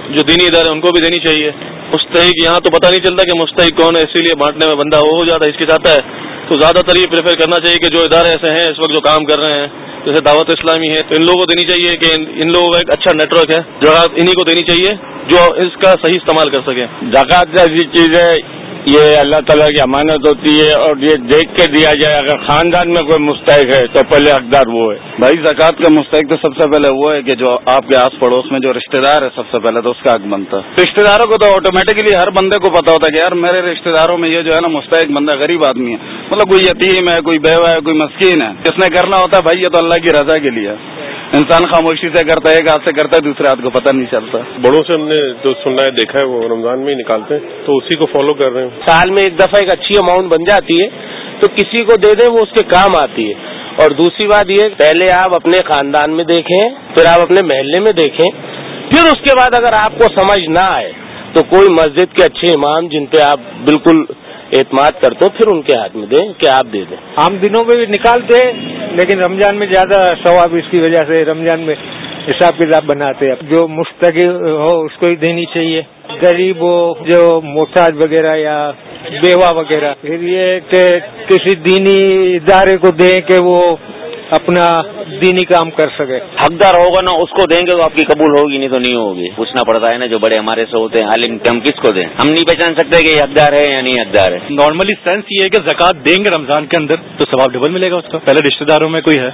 S10: جو دینی ادارے ان کو بھی دینی چاہیے۔ مستحق یہاں تو پتہ نہیں چلتا کہ مستحق کون ہے، اسی لیے بانٹنے میں بندہ ہو جاتا ہے، اس کے چاہتا ہے۔ تو زیادہ تر یہ پریفر کرنا چاہیے کہ جو ادارے ایسے ہیں، اس وقت جو کام کر رہے ہیں جیسے دعوت اسلامی ہے تو ان لوگوں کو دینی چاہیے کہ ان لوگوں کا ایک اچھا نیٹ ورک ہے جگہ انہیں کو دینی چاہیے جو اس کا صحیح استعمال کر سکے
S5: زکات جیسی چیز ہے یہ اللہ تعالیٰ کی امانت ہوتی ہے اور یہ دیکھ کے دیا جائے اگر خاندان میں کوئی مستحق ہے تو پہلے حقدار وہ ہے۔
S11: بھائی زکوٰۃ کا مستحق تو سب سے پہلے وہ ہے کہ جو آپ کے آس پڑوس میں جو رشتے دار ہے سب سے پہلے تو اس کا حق بنتا ہے۔ رشتے داروں کو تو آٹومیٹکلی ہر بندے کو پتا ہوتا ہے کہ یار میرے رشتے داروں میں یہ جو ہے نا مستحق بندہ غریب آدمی ہے۔ مطلب کوئی یتیم ہے کوئی بیوہ ہے کوئی مسکین ہے۔ جس نے کرنا ہوتا ہے بھائی یہ تو اللہ کی رضا کے لیے انسان خاموشی سے کرتا ہے ایک ہاتھ سے کرتا ہے دوسرے ہاتھ کو پتہ نہیں چلتا۔
S10: بڑوں سے ہم نے جو سننا ہے دیکھا ہے وہ رمضان میں ہی نکالتے ہیں۔ تو اسی کو فالو کر رہے ہیں۔
S12: سال میں ایک دفعہ ایک اچھی اماؤنٹ بن جاتی ہے تو کسی کو دے دیں وہ اس کے کام آتی ہے۔ اور دوسری بات یہ پہلے آپ اپنے خاندان میں دیکھیں پھر آپ اپنے محلے میں دیکھیں۔ پھر اس کے بعد اگر آپ کو سمجھ نہ آئے تو کوئی مسجد کے اچھے امام جن پہ آپ بالکل اعتماد کرتے ہو پھر ان کے ہاتھ میں دیں کہ آپ دے دیں۔
S13: عام دنوں میں بھی نکالتے لیکن رمضان میں زیادہ ثواب اس کی وجہ سے رمضان میں حساب کتاب بناتے ہیں۔ جو مستقل ہو، اس کو ہی دینی چاہیے۔ غریب ہو، جو محتاج وغیرہ یا بیوہ وغیرہ۔ پھر یہ کہ کسی دینی ادارے کو دیں کہ وہ اپنا دینی کام کر سکے۔
S14: حقدار ہوگا نا اس کو دیں گے تو آپ کی قبول ہوگی نہیں تو نہیں ہوگی۔ پوچھنا پڑتا ہے نا جو بڑے ہمارے سے ہوتے ہیں عالم ہم کس کو دیں؟ ہم نہیں پہچان سکتے کہ یہ حقدار ہے یا نہیں حقدار ہے۔
S15: نارملی سینس یہ ہے کہ زکات دیں گے رمضان کے اندر تو ثواب ڈبل ملے گا اس کا۔ پہلے رشتے داروں میں کوئی ہے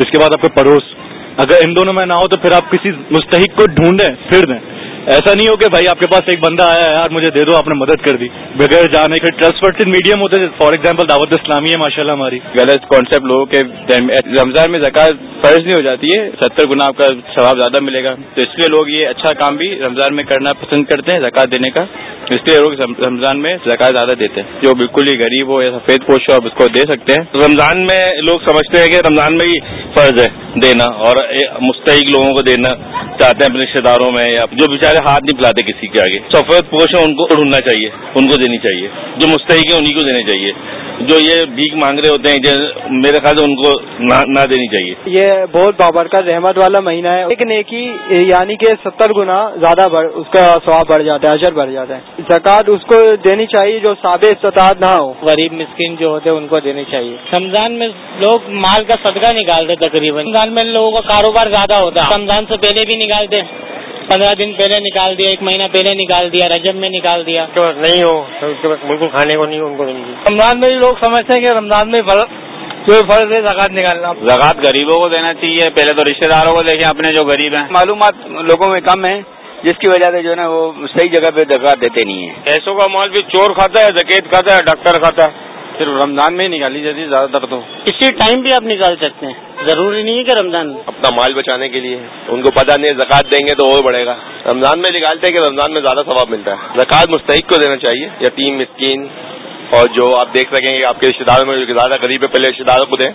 S15: اس کے بعد آپ کے پڑوس۔ اگر ان دونوں میں نہ ہو تو پھر آپ کسی مستحق کو ڈھونڈیں پھر دیں۔ ایسا نہیں ہو کہ بھائی آپ کے پاس ایک بندہ آیا یار مجھے دے دو، آپ نے مدد کر دی۔ بغیر جانے کے ٹرسٹ میڈیم ہوتے فار ایگزامپل دعوت اسلامی ہے ماشاء اللہ ہماری۔
S16: غلط کانسیپٹ لوگوں کے رمضان میں زکات فرض نہیں ہو جاتی ہے، ستر گنا آپ کا ثواب زیادہ ملے گا۔ تو اس لیے لوگ یہ اچھا کام بھی رمضان میں کرنا پسند کرتے ہیں زکات دینے کا۔ اس لیے لوگ رمضان میں زکات زیادہ دیتے ہیں۔ جو بالکل ہی غریب ہو یا سفید پوش ہو، آپ اس کو دے سکتے ہیں۔
S5: رمضان میں لوگ سمجھتے ہیں کہ رمضان میں ہی فرض ہے، دینا اور مستحق لوگوں کو دینا، چاہتے ہیں اپنے رشتے داروں میں یا جو بیچارے ہاتھ نہیں پلاتے کسی کے آگے۔ سفید پوش ہیں ان کو ڈھونڈنا چاہیے ان کو دینی چاہیے۔ جو مستحق ہیں انہیں کو دینے چاہیے۔ جو یہ بھیک مانگ رہے ہوتے ہیں میرے خیال سے ان کو نہ دینی چاہیے۔
S13: یہ بہت بابر کا رحمت والا مہینہ ہے۔ ایک نیکی یعنی کہ ستر گنا زیادہ اس کا سواب بڑھ جاتا ہے اجر بڑھ جاتا ہے۔ زکات اس کو دینی چاہیے جو سادے استطاعت نہ ہو۔ غریب مسکین جو ہوتے ہیں ان کو دینی چاہیے۔
S17: رمضان میں لوگ مال کا صدقہ نکالتے تقریباً۔ رمضان میں لوگوں کا کاروبار زیادہ ہوتا ہے۔ رمضان سے پہلے بھی نکالتے۔ پندرہ دن پہلے نکال دیا ایک مہینہ پہلے نکال دیا رجب میں نکال دیا۔
S13: نہیں ہو بالکل کھانے کو نہیں ان کو
S17: رمضان میں لوگ سمجھتے ہیں کہ رمضان میں جو فرض ہے زکات نکالنا۔
S16: زکات غریبوں کو دینا چاہیے پہلے تو رشتے داروں کو دیکھیں اپنے جو غریب ہیں۔
S14: معلومات لوگوں میں کم ہے جس کی وجہ سے جو ہے نا وہ صحیح جگہ پہ زکات دیتے نہیں ہیں۔
S5: پیسوں کا مال بھی چور کھاتا ہے زکیت کھاتا ہے ڈاکٹر کھاتا ہے۔ صرف رمضان میں ہی نکالی جاتی ہے زیادہ تر تو۔
S17: کسی ٹائم بھی آپ نکال سکتے ہیں۔ ضروری نہیں ہے کہ رمضان۔
S5: اپنا مال بچانے کے لیے۔ ان کو پتہ نہیں زکات دیں گے تو اور بڑھے گا۔ رمضان میں نکالتے ہیں کہ رمضان میں زیادہ ثواب ملتا ہے۔ زکات مستحق کو دینا چاہیے یتیم مسکین اور جو آپ دیکھ سکیں گے آپ کے رشتے داروں میں جو زیادہ غریب ہے پہلے رشتے داروں کو دیں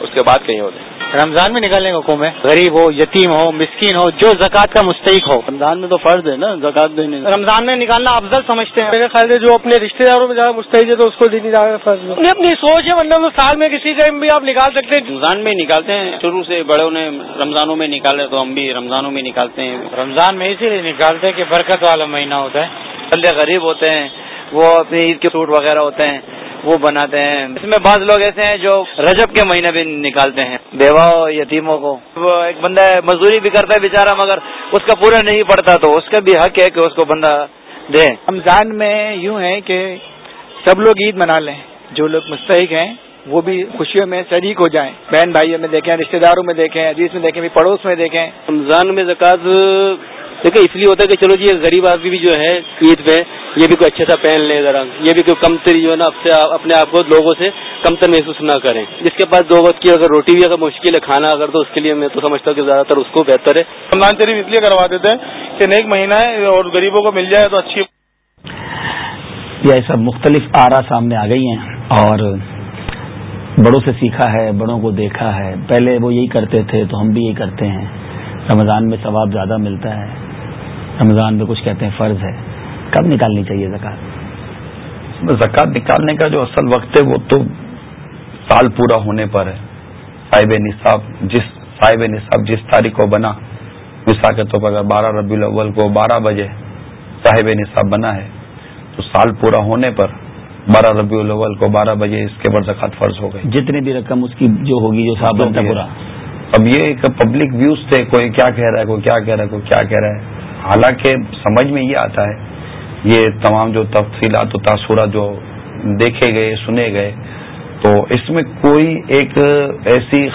S5: اس کے بعد کہیں ہوتے
S13: رمضان میں نکالنے کا حکم ہے؟ غریب ہو یتیم ہو مسکین ہو جو زکات کا مستحق ہو۔ رمضان میں تو فرض ہے نا زکات دینے
S17: رمضان میں نکالنا افضل سمجھتے ہیں۔
S13: میرے خیال سے جو اپنے رشتے داروں میں زیادہ مستحق ہے تو اس کو دینی زیادہ فرض
S17: ہے۔ اپنی سوچ ہے ورنہ سال میں کسی ٹائم بھی آپ نکال سکتے ہیں۔
S14: رمضان میں نکالتے ہیں شروع سے بڑوں نے رمضانوں میں نکالے تو ہم بھی رمضانوں میں نکالتے ہیں۔
S17: رمضان میں اسی لیے نکالتے ہیں کہ برکت والا مہینہ ہوتا ہے۔
S14: بندے غریب ہوتے ہیں وہ اپنے عید کے سوٹ وغیرہ ہوتے ہیں وہ بناتے ہیں۔ اس میں بعض لوگ ایسے ہیں جو رجب کے مہینے بھی نکالتے ہیں۔ بیوہ یتیموں کو۔ وہ ایک بندہ مزدوری بھی کرتا ہے بےچارا مگر اس کا پورا نہیں پڑتا تو اس کا بھی حق ہے کہ اس کو بندہ دے۔
S13: رمضان میں یوں ہے کہ سب لوگ عید منا لیں۔ جو لوگ مستحق ہیں وہ بھی خوشیوں میں شریک ہو جائیں۔ بہن بھائیوں میں دیکھیں رشتے داروں میں دیکھیں عزیز میں دیکھیں پڑوس میں دیکھیں۔
S12: رمضان میں زکات دیکھیں اس لیے ہوتا ہے کہ چلو جی غریب آدمی بھی جو ہے عید پہ یہ بھی کوئی اچھا سا پہن لے ذرا یہ بھی کوئی کم تری جو ہے نا اپنے آپ کو لوگوں سے کم تر محسوس نہ کریں۔ جس کے پاس دو وقت کی اگر روٹی بھی اگر مشکل ہے کھانا اگر تو اس کے لیے میں تو سمجھتا ہوں کہ زیادہ تر اس کو بہتر ہے۔
S10: رمضان شریف اس لیے کروا دیتے ہیں کہ نیک مہینہ ہے اور غریبوں کو مل جائے تو اچھی
S3: یہ سب مختلف آرا سامنے آ گئی ہیں اور بڑوں سے سیکھا ہے بڑوں کو دیکھا ہے۔ پہلے وہ یہی کرتے تھے تو ہم بھی یہی کرتے ہیں۔ رمضان میں ثواب زیادہ ملتا ہے۔ رمضان میں کچھ کہتے ہیں فرض ہے کب نکالنی چاہیے زکات
S1: زکات نکالنے کا جو اصل وقت ہے وہ تو سال پورا ہونے پر ہے۔ صاحب نصاب جس صاحب نصاب جس تاریخ کو بنا مثال کے طور پر اگر بارہ ربی الاول کو بارہ بجے صاحب نصاب بنا ہے تو سال پورا ہونے پر بارہ ربیع الاول کو بارہ بجے اس کے بعد زکات فرض ہو گئی۔
S3: جتنی بھی رقم اس کی جو ہوگی جو صاحب پورا
S1: اب یہ ایک پبلک ویوز تھے کوئی کیا کہہ رہا ہے کوئی کیا کہہ رہا ہے کوئی کیا کہہ رہا ہے۔ حالانکہ سمجھ میں یہ آتا ہے، یہ تمام جو تفصیلات و تاثرات جو دیکھے گئے، سنے گئے، تو اس میں کوئی ایک ایسی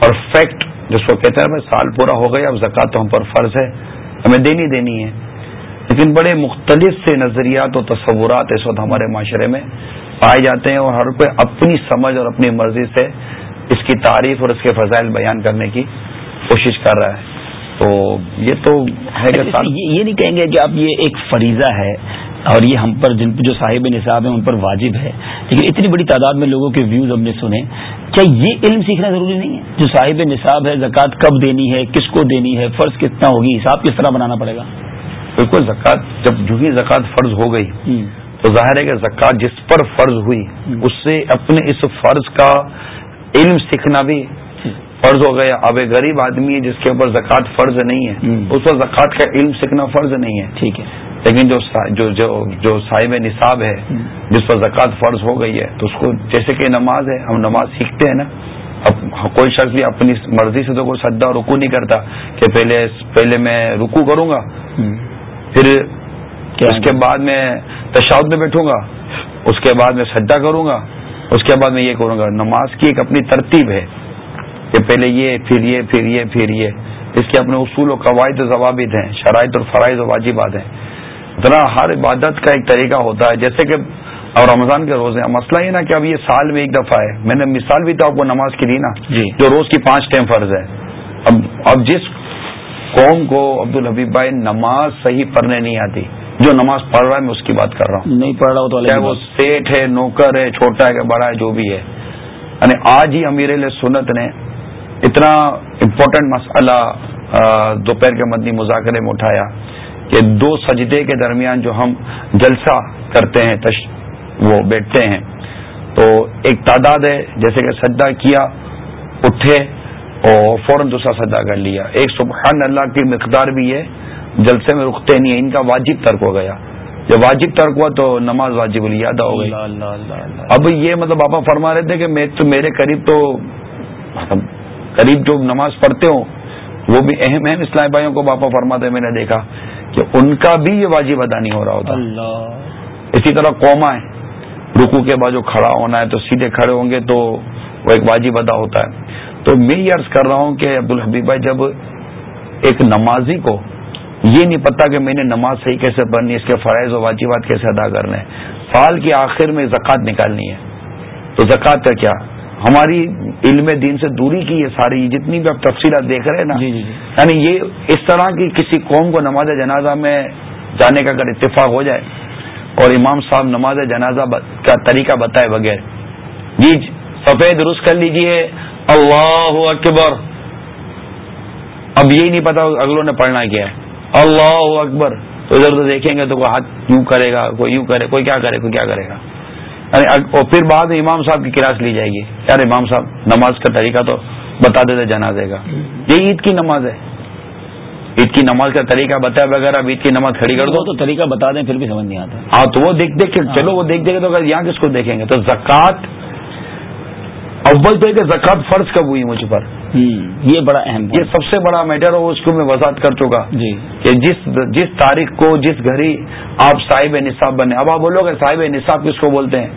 S1: پرفیکٹ جس کو کہتے ہیں سال پورا ہو گیا، اب زکوٰۃ تو ہم پر فرض ہے، ہمیں دینی دینی ہے۔ لیکن بڑے مختلف سے نظریات و تصورات اس وقت ہمارے معاشرے میں پائے جاتے ہیں اور ہر کوئی اپنی سمجھ اور اپنی مرضی سے اس کی تعریف اور اس کے فضائل بیان کرنے کی کوشش کر رہا ہے۔ تو یہ تو ہے کہ
S3: یہ نہیں کہیں گے کہ اب یہ ایک فریضہ ہے اور یہ ہم پر جن جو صاحب نصاب ہیں ان پر واجب ہے۔ لیکن اتنی بڑی تعداد میں لوگوں کے ویوز ہم نے سنے۔ کیا یہ علم سیکھنا ضروری نہیں ہے؟ جو صاحب نصاب ہے زکوٰۃ کب دینی ہے کس کو دینی ہے فرض کتنا ہوگی حساب کس طرح بنانا پڑے گا؟
S1: بالکل زکوٰۃ جب جو ہی زکوٰۃ فرض ہو گئی تو ظاہر ہے کہ زکوٰۃ جس پر فرض ہوئی اس سے اپنے اس فرض کا علم سیکھنا بھی فرض ہو گیا۔ اب ایک غریب آدمی ہے جس کے اوپر زکوٰۃ فرض نہیں ہے اس پر زکوٰۃ کا علم سیکھنا فرض نہیں ہے۔
S3: ٹھیک ہے۔
S1: لیکن جو جو جو, صاحب نصاب ہے جس پر زکوٰۃ فرض ہو گئی ہے تو اس کو جیسے کہ نماز ہے ہم نماز سیکھتے ہیں نا۔ اب کوئی شخص بھی اپنی مرضی سے تو کوئی سدا رکو نہیں کرتا کہ پہلے پہلے میں رکو کروں گا پھر اس کے بعد میں تشاؤد میں بیٹھوں گا اس کے بعد میں سدا کروں گا اس کے بعد میں یہ کروں گا۔ نماز کی ایک اپنی ترتیب ہے۔ کہ پہلے یہ پھر یہ پھر یہ پھر یہ۔ اس کے اپنے اصول و قواعد و ضوابط ہیں شرائط اور فرائض و واجبات ہیں۔ ذرا ہر عبادت کا ایک طریقہ ہوتا ہے جیسے کہ اور رمضان کے روزے مسئلہ یہ نا کہ اب یہ سال میں ایک دفعہ ہے۔ میں نے مثال بھی تو آپ کو نماز کی دی نا
S3: جی۔
S1: جو روز کی پانچ ٹائم فرض ہے۔ اب اب جس قوم کو عبد الحبیب بھائی نماز صحیح پڑھنے نہیں آتی جو نماز پڑھ رہا ہے میں اس کی بات کر رہا ہوں۔
S3: نہیں پڑھ رہا ہوں تو
S1: چاہے وہ سیٹ ہے نوکر ہے چھوٹا ہے کہ بڑا ہے جو بھی ہے۔ یعنی آج ہی امیر سنت نے اتنا امپورٹنٹ مسئلہ دوپہر کے مدنی مذاکرے میں اٹھایا کہ دو سجدے کے درمیان جو ہم جلسہ کرتے ہیں تش وہ بیٹھتے ہیں۔ تو ایک تعداد ہے جیسے کہ سجدہ کیا اٹھے اور فوراً دوسرا سجدہ کر لیا۔ ایک سبحان اللہ کی مقدار بھی ہے جلسے میں رکتے نہیں ہیں۔ ان کا واجب ترک ہو گیا۔ جب واجب ترک ہوا تو نماز واجب الیادہ ہو گئی اب یہ مطلب آپ فرما رہے تھے کہ میں تو میرے قریب تو قریب جو نماز پڑھتے ہوں وہ بھی اہم اہم اسلام بھائیوں کو باپا فرماتے میں نے دیکھا کہ ان کا بھی یہ واجب ادا نہیں ہو رہا ہوتا۔ اللہ۔ اسی طرح قوما ہے رکو کے بعد جو کھڑا ہونا ہے تو سیدھے کھڑے ہوں گے تو وہ ایک واجب ادا ہوتا ہے۔ تو میں یہ عرض کر رہا ہوں کہ عبد الحبیب بھائی جب ایک نمازی کو یہ نہیں پتا کہ میں نے نماز صحیح کیسے پڑھنی ہے اس کے فرائض و واجبات کیسے ادا کرنے سال کے آخر میں زکوٰۃ نکالنی ہے۔ تو زکوٰۃ کا کیا؟ ہماری علم دین سے دوری کی یہ ساری جتنی بھی آپ تفصیلات دیکھ رہے ہیں نا
S3: جی جی جی۔
S1: یعنی یہ اس طرح کی کسی قوم کو نماز جنازہ میں جانے کا اگر اتفاق ہو جائے اور امام صاحب نماز جنازہ کا طریقہ بتائے بغیر جی سفید درست کر لیجیے اللہ اکبر۔ اب یہی نہیں پتا اگلوں نے پڑھنا کیا ہے۔ اللہ اکبر۔ تو ادھر ادھر دیکھیں گے تو کوئی ہاتھ یوں کرے گا کوئی یوں کرے کوئی کیا کرے کوئی کیا کرے گا۔ اور پھر بعد امام صاحب کی کلاس لی جائے گی۔ یار امام صاحب نماز کا طریقہ تو بتا دیتے جنازے کا۔ یہ عید کی نماز ہے۔ عید کی نماز کا طریقہ بتایا بغیر اب عید کی نماز کھڑی کر دو۔
S3: تو طریقہ بتا دیں پھر بھی سمجھ نہیں آتا۔
S1: ہاں تو وہ دیکھ دیکھ کے چلو وہ دیکھ دیکھ تو یہاں کس کو دیکھیں گے؟ تو زکوٰۃ اول تو کہ زکوٰۃ فرض کب ہوئی مجھ پر؟
S3: یہ بڑا اہم
S1: یہ سب سے بڑا میٹر ہو اس کو میں وضاحت کر چکا۔
S3: جی۔
S1: کہ جس جس تاریخ کو جس گھڑی آپ صاحب نصاب بنے۔ اب آپ بولو کہ صاحب نصاب کس کو بولتے ہیں؟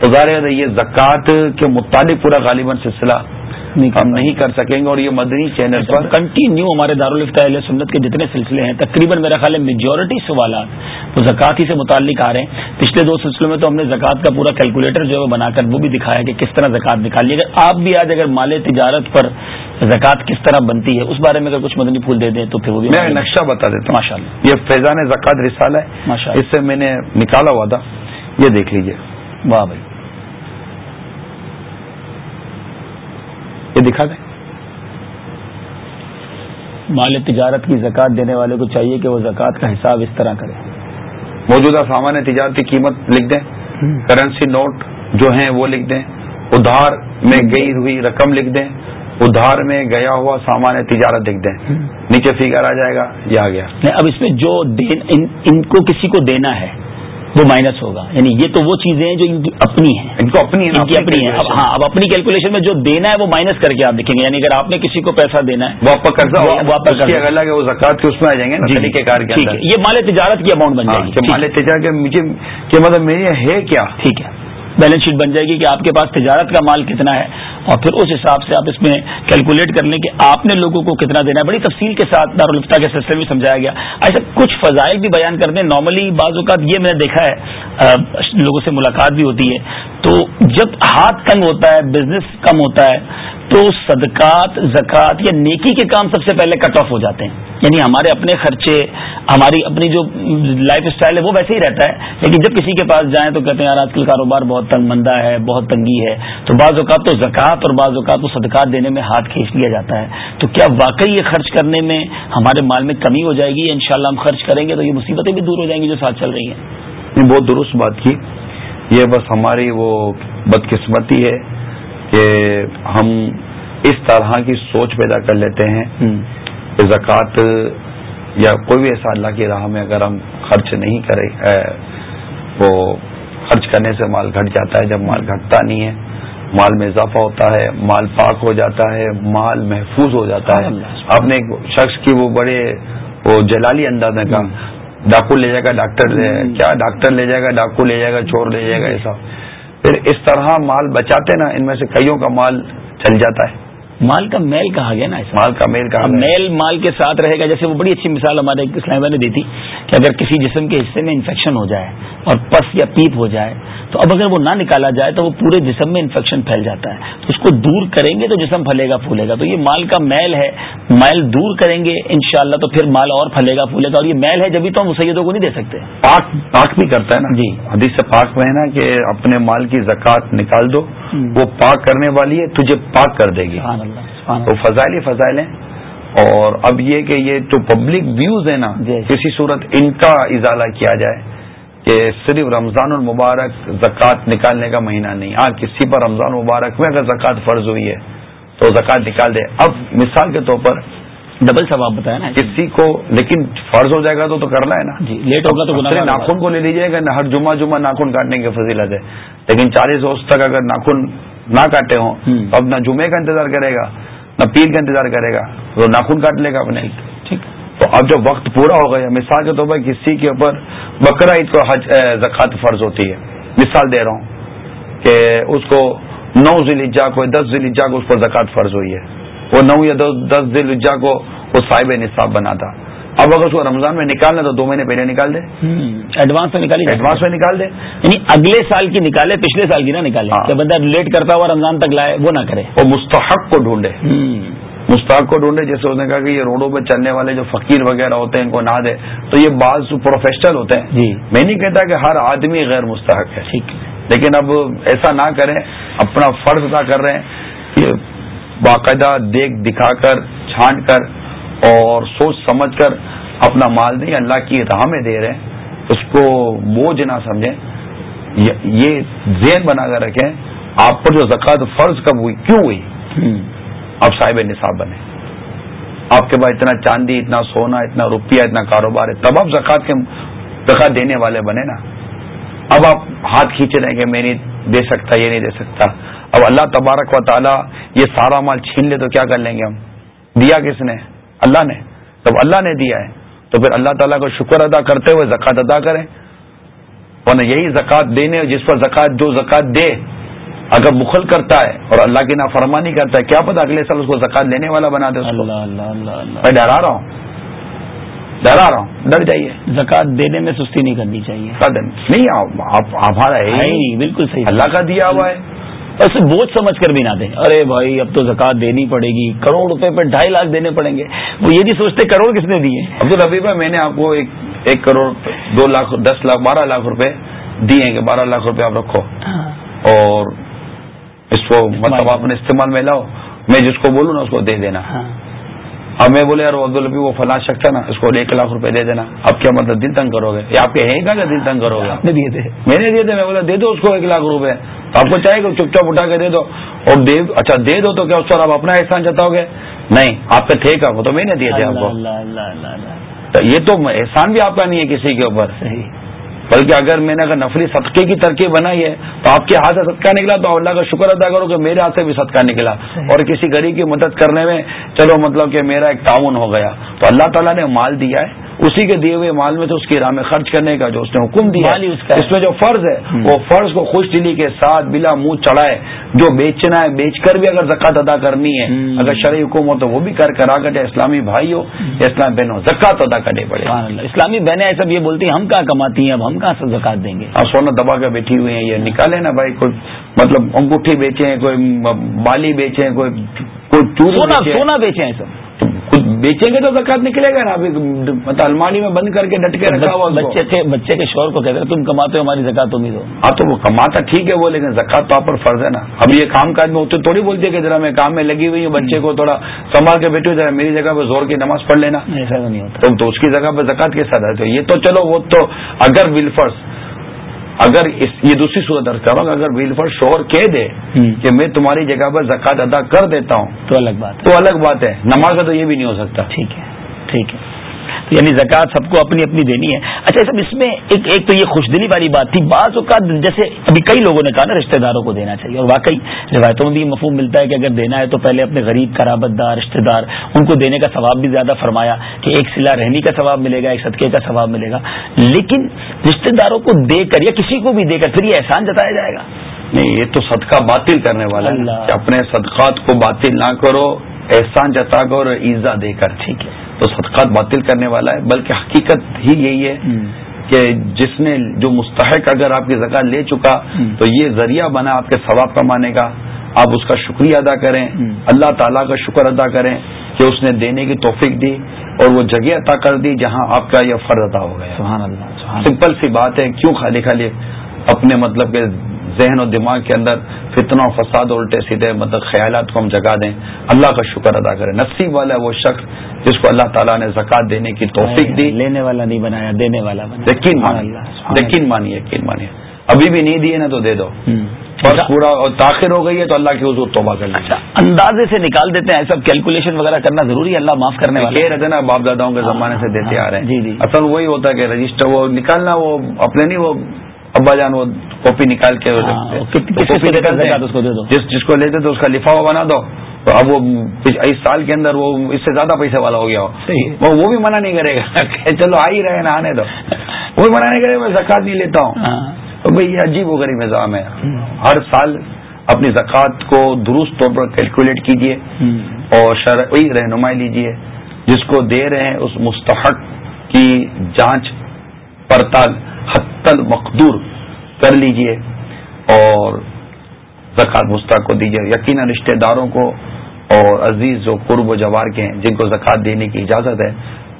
S1: تو ظاہر ہے یہ زکوٰۃ کے متعلق پورا غالباً سلسلہ۔ ہم نہیں کر سکیں گے اور یہ مدنی چینل پر
S3: کنٹینیو ہمارے دارالفتہ سنت کے جتنے سلسلے ہیں تقریباً میرا خیال ہے میجورٹی سوالات وہ زکوٰۃ ہی سے متعلق آ رہے ہیں۔ پچھلے دو سلسلوں میں تو ہم نے زکوٰۃ کا پورا کیلکولیٹر جو ہے بنا کر وہ بھی دکھایا کہ کس طرح زکوٰۃ نکالی۔ اگر آپ بھی آج اگر مال تجارت پر زکوٰۃ کس طرح بنتی ہے اس بارے میں اگر کچھ مدنی پھول دے دیں تو پھر وہ بھی
S1: میں نقشہ بتا دیتا ہوں۔
S3: ماشاء اللہ۔
S1: یہ فیضان زکوٰۃ رسالہ ہے۔ اس سے میں نے نکالا ہوا تھا۔ یہ دیکھ لیجیے
S3: واہ بھائی۔
S1: یہ دکھا دیں۔
S3: مال تجارت کی زکوٰۃ دینے والے کو چاہیے کہ وہ زکوٰۃ کا حساب اس طرح کرے۔
S1: موجودہ سامان تجارتی قیمت لکھ دیں۔ کرنسی نوٹ جو ہیں وہ لکھ دیں۔ ادھار میں گئی ہوئی رقم لکھ دیں۔ ادھار میں گیا ہوا سامان تجارت لکھ دیں۔ نیچے فیگر آ جائے گا یہ آ گیا۔
S3: اب اس میں جو دین ان, ان کو کسی کو دینا ہے وہ مائنس ہوگا. یعنی یہ تو وہ چیزیں ہیں جو ان کی اپنی ہیں.
S1: ان کو اپنی
S3: ان کی اپنی ہے اب ہاں اب اپنی کیلکولیشن میں جو دینا ہے وہ مائنس کر کے آپ دیکھیں گے. یعنی اگر آپ نے کسی کو پیسہ دینا ہے
S1: وہ آپ کا قرضہ کہ وہ زکات کے اس میں آ جائیں گے
S3: جی،
S1: طریقہ کار
S3: ٹھیک ہے. یہ مال تجارت کی اماؤنٹ بن
S1: ہاں،
S3: جائے گی.
S1: مال تجارت کے مجھے مطلب میری ہے کیا؟
S3: ٹھیک ہے. بیلنس شیٹ بن جائے گی کہ آپ کے پاس تجارت کا مال کتنا ہے. اور پھر اس حساب سے آپ اس میں کیلکولیٹ کر لیں کہ آپ نے لوگوں کو کتنا دینا ہے۔ بڑی تفصیل کے ساتھ دارالفتا کے سلسلے میں سمجھایا گیا۔ ایسا کچھ فضائل بھی بیان کر دیں نارملی بعض اوقات یہ میں نے دیکھا ہے لوگوں سے ملاقات بھی ہوتی ہے۔ تو جب ہاتھ تنگ ہوتا ہے بزنس کم ہوتا ہے تو صدقات زکوٰۃ یا نیکی کے کام سب سے پہلے کٹ آف ہو جاتے ہیں۔ یعنی ہمارے اپنے خرچے، ہماری اپنی جو لائف اسٹائل ہے وہ ویسے ہی رہتا ہے۔ لیکن جب کسی کے پاس جائیں تو کہتے ہیں، یار، آج کل کاروبار بہت تنگ مندہ ہے، بہت تنگی ہے۔ تو بعض اوقات تو زکوٰۃ اور بعض اوقات تو صدقات دینے میں ہاتھ کھینچ لیا جاتا ہے۔ تو کیا واقعی یہ خرچ کرنے میں ہمارے مال میں کمی ہو جائے گی؟ ان شاء ہم خرچ کریں گے تو یہ مصیبتیں بھی دور ہو جائیں گی جو ساتھ چل رہی ہیں۔
S1: بہت درست بات کی۔ یہ بس ہماری وہ بدقسمتی ہے۔ کہ ہم اس طرح کی سوچ پیدا کر لیتے ہیں کہ زکوٰۃ یا کوئی بھی ایسا اللہ کی راہ میں اگر ہم خرچ نہیں کریں وہ خرچ کرنے سے مال گھٹ جاتا ہے جب مال گھٹتا نہیں ہے مال میں اضافہ ہوتا ہے مال پاک ہو جاتا ہے مال محفوظ ہو جاتا ہے۔ آپ نے ایک شخص کی وہ بڑے وہ جلالی انداز میں کہا ڈاکو لے جائے گا ڈاکٹر کیا ڈاکٹر لے جائے گا ڈاکو لے جائے گا چور لے جائے گا ایسا۔ پھر اس طرح مال بچاتے نا ان میں سے کئیوں کا مال چل جاتا ہے۔
S3: مال کا میل کہا گیا نا
S1: مال کا میل کہا
S3: میل مال کے ساتھ رہے گا جیسے وہ بڑی اچھی مثال ہمارے اسلام نے دی تھی۔ کہ اگر کسی جسم کے حصے میں انفیکشن ہو جائے اور پس یا پیپ ہو جائے تو اب اگر وہ نہ نکالا جائے تو وہ پورے جسم میں انفیکشن پھیل جاتا ہے۔ تو اس کو دور کریں گے تو جسم پھلے گا پھولے گا۔ تو یہ مال کا میل ہے۔ میل دور کریں گے انشاءاللہ تو پھر مال اور پھلے گا پھولے گا۔ اور یہ میل ہے جبھی تو ہم سیدوں کو نہیں دے سکتے۔
S1: پاک پاک بھی کرتا ہے نا۔ جی۔ حدیث سے پاک میں ہے نا کہ اپنے مال کی زکات نکال دو۔ وہ پاک کرنے والی ہے تجھے پاک کر دے گی۔ تو فضائل ہی فضائل ہیں۔ اور اب یہ کہ یہ جو پبلک ویوز ہیں نا کسی صورت ان کا ازالہ کیا جائے کہ صرف رمضان المبارک زکوٰۃ نکالنے کا مہینہ نہیں ہاں کسی پر رمضان المبارک میں اگر زکوٰۃ فرض ہوئی ہے تو زکوٰۃ نکال دے۔ اب مثال کے طور پر
S3: ڈبل ثواب بتایا نا۔
S1: کسی کو لیکن فرض ہو جائے گا تو تو کرنا ہے نا۔
S3: جی لیٹ ہوگا تو
S1: ناخن کو لے لیجیے گا ہر جمعہ جمعہ ناخن کاٹنے کی فضیلت ہے لیکن چالیس روز تک اگر ناخن نہ کاٹے ہوں تو اب نہ جمعے کا انتظار کرے گا۔ نہ پیر کا انتظار کرے گا وہ ناخن کاٹ لے گا اپنے۔ ٹھیک۔ تو اب جب وقت پورا ہو گیا مثال کے طور پر کسی کے اوپر بکرا عید کو حج زکوٰۃ فرض ہوتی ہے۔ مثال دے رہا ہوں کہ اس کو نو ذیلجا کو دس ذیلجا کو اس پر زکوٰۃ فرض ہوئی ہے۔ وہ نو یا دس ذیلجا کو وہ صاحب نصاب بنا تھا۔ اب اگر اس کو رمضان میں نکالنا تو دو مہینے پہلے نکال دے۔
S3: ایڈوانس میں نکالی۔
S1: ایڈوانس میں نکال دے۔
S3: یعنی اگلے سال کی نکالے پچھلے سال کی نہ نکالے۔ کہ بندہ لیٹ کرتا ہوا رمضان تک لائے وہ نہ کرے۔
S1: وہ مستحق کو ڈھونڈے۔ مستحق کو ڈھونڈے جیسے اس نے کہا کہ یہ روڈوں پہ چلنے والے جو فقیر وغیرہ ہوتے ہیں ان کو نہ دے۔ تو یہ بعض پروفیشنل ہوتے ہیں۔
S3: جی۔
S1: میں نہیں کہتا کہ ہر آدمی غیر مستحق ہے۔
S3: ٹھیک۔
S1: لیکن اب ایسا نہ کریں اپنا فرض ادا کر رہے ہیں کہ باقاعدہ دیکھ دکھا کر چھانٹ کر اور سوچ سمجھ کر اپنا مال نہیں اللہ کی راہ میں دے رہے ہیں۔ اس کو بوجھ نہ سمجھیں۔ یہ ذہن بنا کر رکھیں آپ پر جو زکوٰۃ فرض کب ہوئی کیوں ہوئی؟ آپ صاحب نصاب بنے۔ آپ کے پاس اتنا چاندی اتنا سونا اتنا روپیہ اتنا کاروبار ہے تب آپ زکوٰۃ کے زکات دینے والے بنے نا۔ اب آپ ہاتھ کھینچ رہے ہیں کہ میں نہیں دے سکتا یہ نہیں دے سکتا۔ اب اللہ تبارک و تعالیٰ یہ سارا مال چھین لے تو کیا کر لیں گے ہم؟ دیا کس نے؟ اللہ نے تب اللہ نے دیا ہے۔ تو پھر اللہ تعالیٰ کو شکر ادا کرتے ہوئے زکوٰۃ ادا کریں۔ ورنہ یہی زکوٰۃ دینے جس پر زکوٰۃ جو زکوٰۃ دے اگر بخل کرتا ہے اور اللہ کی نافرمانی کرتا ہے کیا پتا اگلے سال اس کو زکات لینے والا بنا دے میں ڈرا رہا ہوں۔ ڈرا رہا ہوں۔ ڈر جائیے۔
S3: زکات دینے میں سستی نہیں کرنی چاہیے۔
S1: نہیں ہمارا ہے
S3: بالکل صحیح۔
S1: اللہ کا دیا ہوا ہے۔
S3: اسے بوجھ سمجھ کر بھی نہ دیں۔ ارے بھائی اب تو زکات دینی پڑے گی کروڑ روپے پہ ڈھائی لاکھ دینے پڑیں گے۔ وہ یہ نہیں سوچتے کروڑ کس نے دیے؟
S1: عبد الربی بھائی میں نے آپ کو ایک کروڑ دو لاکھ دس لاکھ بارہ لاکھ روپے دیے کہ بارہ لاکھ روپے آپ رکھو۔ اور اس کو مطلب آپ نے استعمال میں لاؤ۔ میں جس کو بولوں نا اس کو دے دینا۔ اب میں بولے یار عبد البی وہ فلاں شخص ہے نا اس کو ایک لاکھ روپے دے دینا۔ اب کیا مطلب دل تنگ کرو گے؟ یہ آپ کے ہیں کیا دل تنگ کرو گے؟
S3: دیے تھے۔
S1: میں نے دیے تھے میں بولا دے دو اس کو ایک لاکھ روپے۔ آپ کو چاہے کہ چپ چاپ اٹھا کے دے دو۔ اور دے اچھا دے دو تو کیا اس پر آپ اپنا احسان جتاؤ گے؟ نہیں آپ کا ٹھیک ہے وہ تو میں نے دیے تھے آپ کو۔ یہ تو احسان بھی آپ کا نہیں ہے کسی کے اوپر۔ بلکہ اگر میں نے اگر نفلی صدقے کی ترکیب بنائی ہے تو آپ کے ہاتھ سے صدقہ نکلا تو اللہ کا شکر ادا کرو کہ میرے ہاتھ سے بھی صدقہ نکلا۔ اور کسی غریب کی مدد کرنے میں چلو مطلب کہ میرا ایک تعاون ہو گیا۔ تو اللہ تعالیٰ نے مال دیا ہے۔ اسی کے دیے ہوئے مال میں تو اس کی راہ میں خرچ کرنے کا جو اس نے حکم دیا اس میں جو فرض ہے وہ فرض کو خوش دلی کے ساتھ بلا منہ چڑھائے۔ جو بیچنا ہے بیچ کر بھی اگر زکات ادا کرنی ہے اگر شرعی حکم ہو تو وہ بھی کر کرا کر اسلامی بھائی ہو یا اسلامی بہن ہو زکات ادا کرنے پڑے۔
S3: اسلامی بہنیں ایسا یہ بولتی ہیں ہم کہاں کماتی ہیں؟ اب ہم کہاں سے زکات دیں گے؟
S1: ہاں سونا دبا کر بیٹھی ہوئی ہیں یہ نکالے نا بھائی کوئی مطلب انگوٹھی بیچے کوئی بالی بیچے کوئی کوئی
S3: سونا بیچے سب
S1: کچھ بیچیں گے تو زکات نکلے گا نا؟ مطلب المانی میں بند کر کے ڈٹ کے رکھا ہوا
S3: بچے کے بچے کے شور کو کہتے ہیں تم کماتے ہو ہماری زکات تم ہی دو۔
S1: ہاں تو وہ کماتا ٹھیک ہے وہ لیکن زکات تو آپ پر فرض ہے نا۔ اب یہ کام کاج میں تھوڑی بولتی ہے کہ ذرا میں کام میں لگی ہوئی ہوں بچے کو تھوڑا سنبھال کے بیٹھے ذرا میری جگہ پہ زور کی نماز پڑھ لینا۔
S3: ایسا نہیں ہوتا۔
S1: تو اس کی جگہ پہ زکات کے ساتھ ہے۔ تو یہ تو چلو وہ تو اگر ولفرس اگر یہ دوسری صورت درج کروں اگر ویلفر شوہر کہہ دے کہ میں تمہاری جگہ پر زکات ادا کر دیتا ہوں
S3: تو الگ بات
S1: تو الگ بات ہے۔ نماز کا تو یہ بھی نہیں ہو سکتا۔
S3: ٹھیک ہے ٹھیک ہے۔ یعنی زکوٰۃ سب کو اپنی اپنی دینی ہے۔ اچھا سب اس میں ایک ایک تو یہ خوش دلی والی بات تھی۔ بعض اوقات جیسے ابھی کئی لوگوں نے کہا نا رشتہ داروں کو دینا چاہیے۔ اور واقعی روایتوں میں بھی یہ مفہوم ملتا ہے کہ اگر دینا ہے تو پہلے اپنے غریب کرابت دار رشتے دار ان کو دینے کا ثواب بھی زیادہ فرمایا کہ ایک سلا رہنی کا ثواب ملے گا ایک صدقے کا ثواب ملے گا۔ لیکن رشتے داروں کو دے کر یا کسی کو بھی دے کر پھر یہ احسان جتایا جائے گا۔
S1: نہیں یہ تو صدقہ باطل کرنے والا ہے اپنے صدقات کو باطل نہ کرو احسان جتا کر اور ایزا دے کر۔
S3: ٹھیک ہے۔
S1: تو صدقات باطل کرنے والا ہے بلکہ حقیقت ہی یہی ہے کہ جس نے جو مستحق اگر آپ کی زکات لے چکا تو یہ ذریعہ بنا آپ کے ثواب کمانے کا۔ آپ اس کا شکریہ ادا کریں۔ اللہ تعالیٰ کا شکر ادا کریں کہ اس نے دینے کی توفیق دی اور وہ جگہ عطا کر دی جہاں آپ کا یہ فرض ادا ہو گیا۔
S3: سبحان اللہ۔
S1: سمپل سی بات ہے کیوں خالی خالی اپنے مطلب کہ ذہن و دماغ کے اندر فتنا و فساد الٹے سیدھے مطلب خیالات کو ہم جگا دیں۔ اللہ کا شکر ادا کریں۔ نصیب والا وہ شخص جس کو اللہ تعالیٰ نے زکات دینے کی توفیق دی۔
S3: لینے والا نہیں بنایا دینے والا
S1: یقین مانیے یقین مانیے یقین مانیے۔ ابھی بھی نہیں دیے نا تو دے دو۔ پورا اور تاخیر ہو گئی ہے تو اللہ کی حضور توبہ کر
S3: اچھا اندازے سے نکال دیتے ہیں سب کیلکولیشن وغیرہ کرنا ضروری ہے؟ اللہ معاف کرنے
S1: والے رہتے نا باپ داداؤں کے زمانے سے دیتے آ رہے ہیں۔
S3: جی جی۔
S1: اصل وہی ہوتا ہے کہ رجسٹر وہ نکالنا وہ اپنے نہیں وہ ابا جان وہ کاپی نکال کے
S3: ہاں،
S1: جس جس کو لیتے تو اس کا لفافہ بنا دو۔ تو اب وہ اس سال کے اندر وہ اس سے زیادہ پیسے والا ہو گیا ہو وہ بھی منع نہیں کرے گا۔ چلو آ ہی رہے نا آنے دو۔ وہ منع نہیں کرے میں زکات نہیں لیتا ہوں۔
S3: ہاں۔
S1: تو بھائی یہ عجیب و غریب نظام ہے۔ ہر سال اپنی زکوٰۃ کو درست طور پر کیلکولیٹ کیجیے اور شرعی رہنمائی لیجیے جس کو دے رہے ہیں اس مستحق کی جانچ پڑتال حت المقدور کر لیجیے اور زکوٰۃ مستحق کو دیجیے یقینا رشتہ داروں کو اور عزیز جو قرب و جوار کے ہیں جن کو زکوٰۃ دینے کی اجازت ہے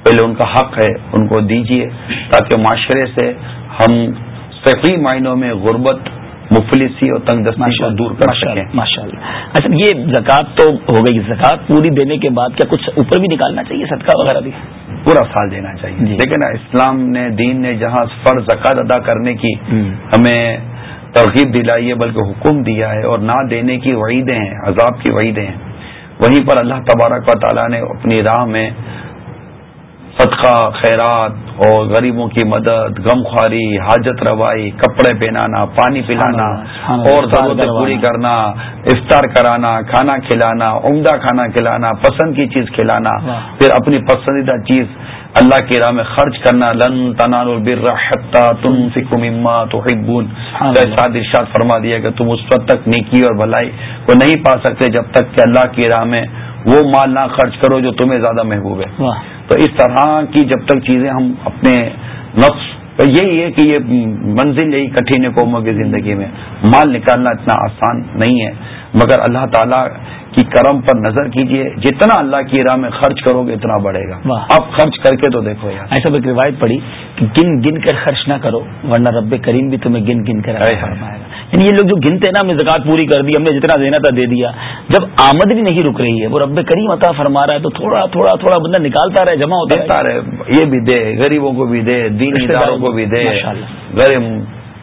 S1: پہلے ان کا حق ہے ان کو دیجیے تاکہ معاشرے سے ہم صحیح معنوں میں غربت مفلسی اور تنگ دستی کو دور کر سکیں۔
S3: ماشاء اللہ اچھا یہ زکوٰۃ تو ہو گئی۔ زکوٰۃ پوری دینے کے بعد کیا کچھ اوپر بھی نکالنا چاہیے صدقہ وغیرہ بھی؟
S1: پورا سال دینا چاہیے۔ جی۔ لیکن اسلام نے دین نے جہاں فرض زکات ادا کرنے کی ہمیں ترغیب دلائی ہے بلکہ حکم دیا ہے اور نہ دینے کی وعیدیں ہیں عذاب کی وعیدیں ہیں۔ وہیں پر اللہ تبارک و تعالیٰ نے اپنی راہ میں صدقہ خیرات اور غریبوں کی مدد غم خواری حاجت روائی کپڑے پہنانا پانی پلانا اور ضرورتیں پوری کرنا افطار کرانا کھانا کھلانا عمدہ کھانا کھلانا پسند کی چیز کھلانا۔ پھر اپنی پسندیدہ چیز اللہ کی راہ میں خرچ کرنا۔ لن تنال البر تم فکم اما تو ساتھ ارشاد فرما دیا کہ تم اس وقت تک نیکی اور بھلائی کو نہیں پا سکتے جب تک کہ اللہ کی راہ میں وہ مال نہ خرچ کرو جو تمہیں زیادہ محبوب ہے۔ تو اس طرح کی جب تک چیزیں ہم اپنے نفس یہی ہے کہ یہ منزل یہی کٹھن ہے قوموں کی زندگی میں مال نکالنا اتنا آسان نہیں ہے۔ مگر اللہ تعالیٰ کی کرم پر نظر کیجیے۔ جتنا اللہ کی راہ میں خرچ کرو گے اتنا بڑھے گا۔ آپ خرچ کر کے تو دیکھو یار۔
S3: ایسا ایک روایت پڑی کہ گن گن کر خرچ نہ کرو ورنہ رب کریم بھی تمہیں گن گن کر یعنی یہ لوگ جو گنتے نا ہمیں زکات پوری کر دی ہم نے جتنا دینا تھا دے دیا۔ جب آمد بھی نہیں رک رہی ہے وہ رب کریم عطا فرما رہا ہے تو تھوڑا تھوڑا تھوڑا بندہ نکالتا رہے جمع ہوتا
S1: رہے۔ یہ بھی دے غریبوں کو بھی دے دین اداروں کو بھی دے غریب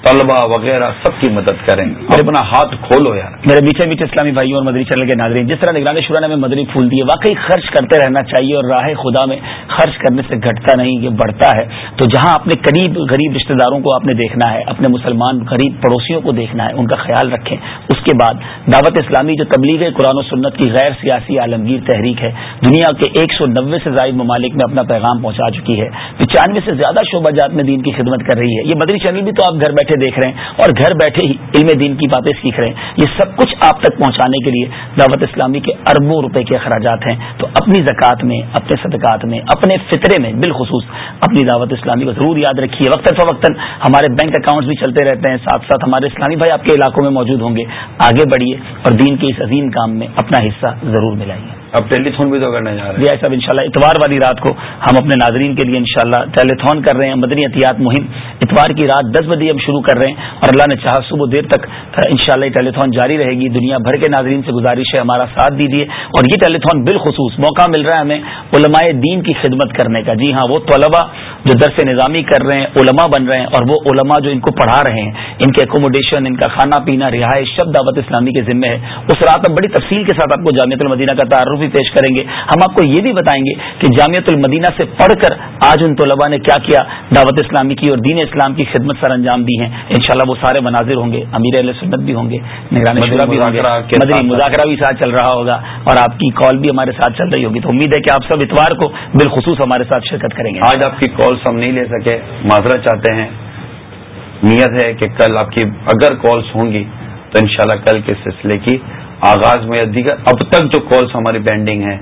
S1: طلبا وغیرہ سب کی مدد کریں۔ گے اپنا ہاتھ کھولو یار۔
S3: میرے میٹھے میٹھے اسلامی بھائیوں اور مدری چینل کے ناظرین، جس طرح نگرانی شورا نے ہمیں مدری پھول دیے، واقعی خرچ کرتے رہنا چاہیے اور راہ خدا میں خرچ کرنے سے گھٹتا نہیں، یہ بڑھتا ہے۔ تو جہاں اپنے قریب، غریب رشتہ داروں کو آپ نے دیکھنا ہے، اپنے مسلمان غریب پڑوسیوں کو دیکھنا ہے، ان کا خیال رکھیں۔ اس کے بعد دعوت اسلامی جو تبلیغ قرآن و سنت کی غیر سیاسی عالمگیر تحریک ہے، دنیا کے ایک سو نوے سے زائد ممالک میں اپنا پیغام پہنچا چکی ہے۔ پچانوے سے زیادہ شعبہ جات میں دین کی خدمت کر رہی ہے۔ یہ مدری چینل بھی تو آپ گھر بیٹھے دیکھ رہے ہیں اور گھر بیٹھے ہی علم دین کی باتیں سیکھ رہے ہیں۔ یہ سب کچھ آپ تک پہنچانے کے لیے دعوت اسلامی کے اربوں روپے کے اخراجات ہیں۔ تو اپنی زکوٰۃ میں، اپنے صدقات میں، اپنے فطرے میں بالخصوص اپنی دعوت اسلامی کو ضرور یاد رکھیے۔ وقتاً فوقتاً ہمارے بینک اکاؤنٹس بھی چلتے رہتے ہیں۔ ساتھ ساتھ ہمارے اسلامی بھائی آپ کے علاقوں میں موجود ہوں گے۔ آگے بڑھیے اور دین کے اس عظیم کام میں اپنا حصہ ضرور ملائیے۔
S1: اب ٹیلی فون بھی تو کرنے جا رہے
S3: ہیں صاحب، انشاءاللہ اتوار والی رات کو ہم اپنے ناظرین کے لیے انشاءاللہ ٹیلی تھون کر رہے ہیں۔ مدنی احتیاط مہم اتوار کی رات دس بجے ہم شروع کر رہے ہیں اور اللہ نے چاہا صبح دیر تک انشاءاللہ یہ ٹیلی تھون جاری رہے گی۔ دنیا بھر کے ناظرین سے گزارش ہے، ہمارا ساتھ دیجیے اور یہ ٹیلی تھون بالخصوص موقع مل رہا ہے ہمیں علماء دین کی خدمت کرنے کا۔ جی ہاں وہ طلبا جو درس نظامی کر رہے ہیں، علماء بن رہے ہیں اور وہ علماء جو ان کو پڑھا رہے ہیں، ان کے اکوموڈیشن ان کا کھانا پینا، رہائش شب دعوت اسلامی کے ذمے ہے۔ اس رات ہم بڑی تفصیل کے ساتھ آپ کو جامعت المدینہ کا تعارف بھی پیش کریں گے۔ ہم آپ کو یہ بھی بتائیں گے کہ جامعت المدینہ سے پڑھ کر آج ان طلباء نے کیا کیا؟ دعوت اسلامی کی اور دین اسلام کی خدمت سر انجام دی ہیں۔ انشاءاللہ وہ سارے مناظر ہوں گے امیر علیہ سنت بھی ہوں گے نگران بھی ہوں گے۔ مدنی مذاکرہ بھی ساتھ چل رہا ہوگا اور آپ کی کال بھی ہمارے ساتھ چل رہی ہوگی۔ تو امید ہے کہ آپ سب اتوار کو بالخصوص ہمارے ساتھ شرکت کریں گے۔
S1: آج آپ کی کالس ہم نہیں لے سکے۔ معذرت چاہتے ہیں۔ نیت ہے کہ کل آپ کی اگر کالس ہوں گی تو انشاءاللہ کل کے سلسلے کی آغاز میں دیگر، اب تک جو کالس ہماری پینڈنگ ہیں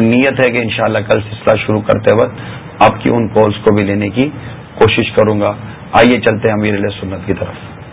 S1: نیت ہے کہ انشاءاللہ کل سلسلہ شروع کرتے وقت آپ کی ان کالس کو بھی لینے کی کوشش کروں گا۔ آئیے چلتے ہیں امیر علیہ سنت کی طرف۔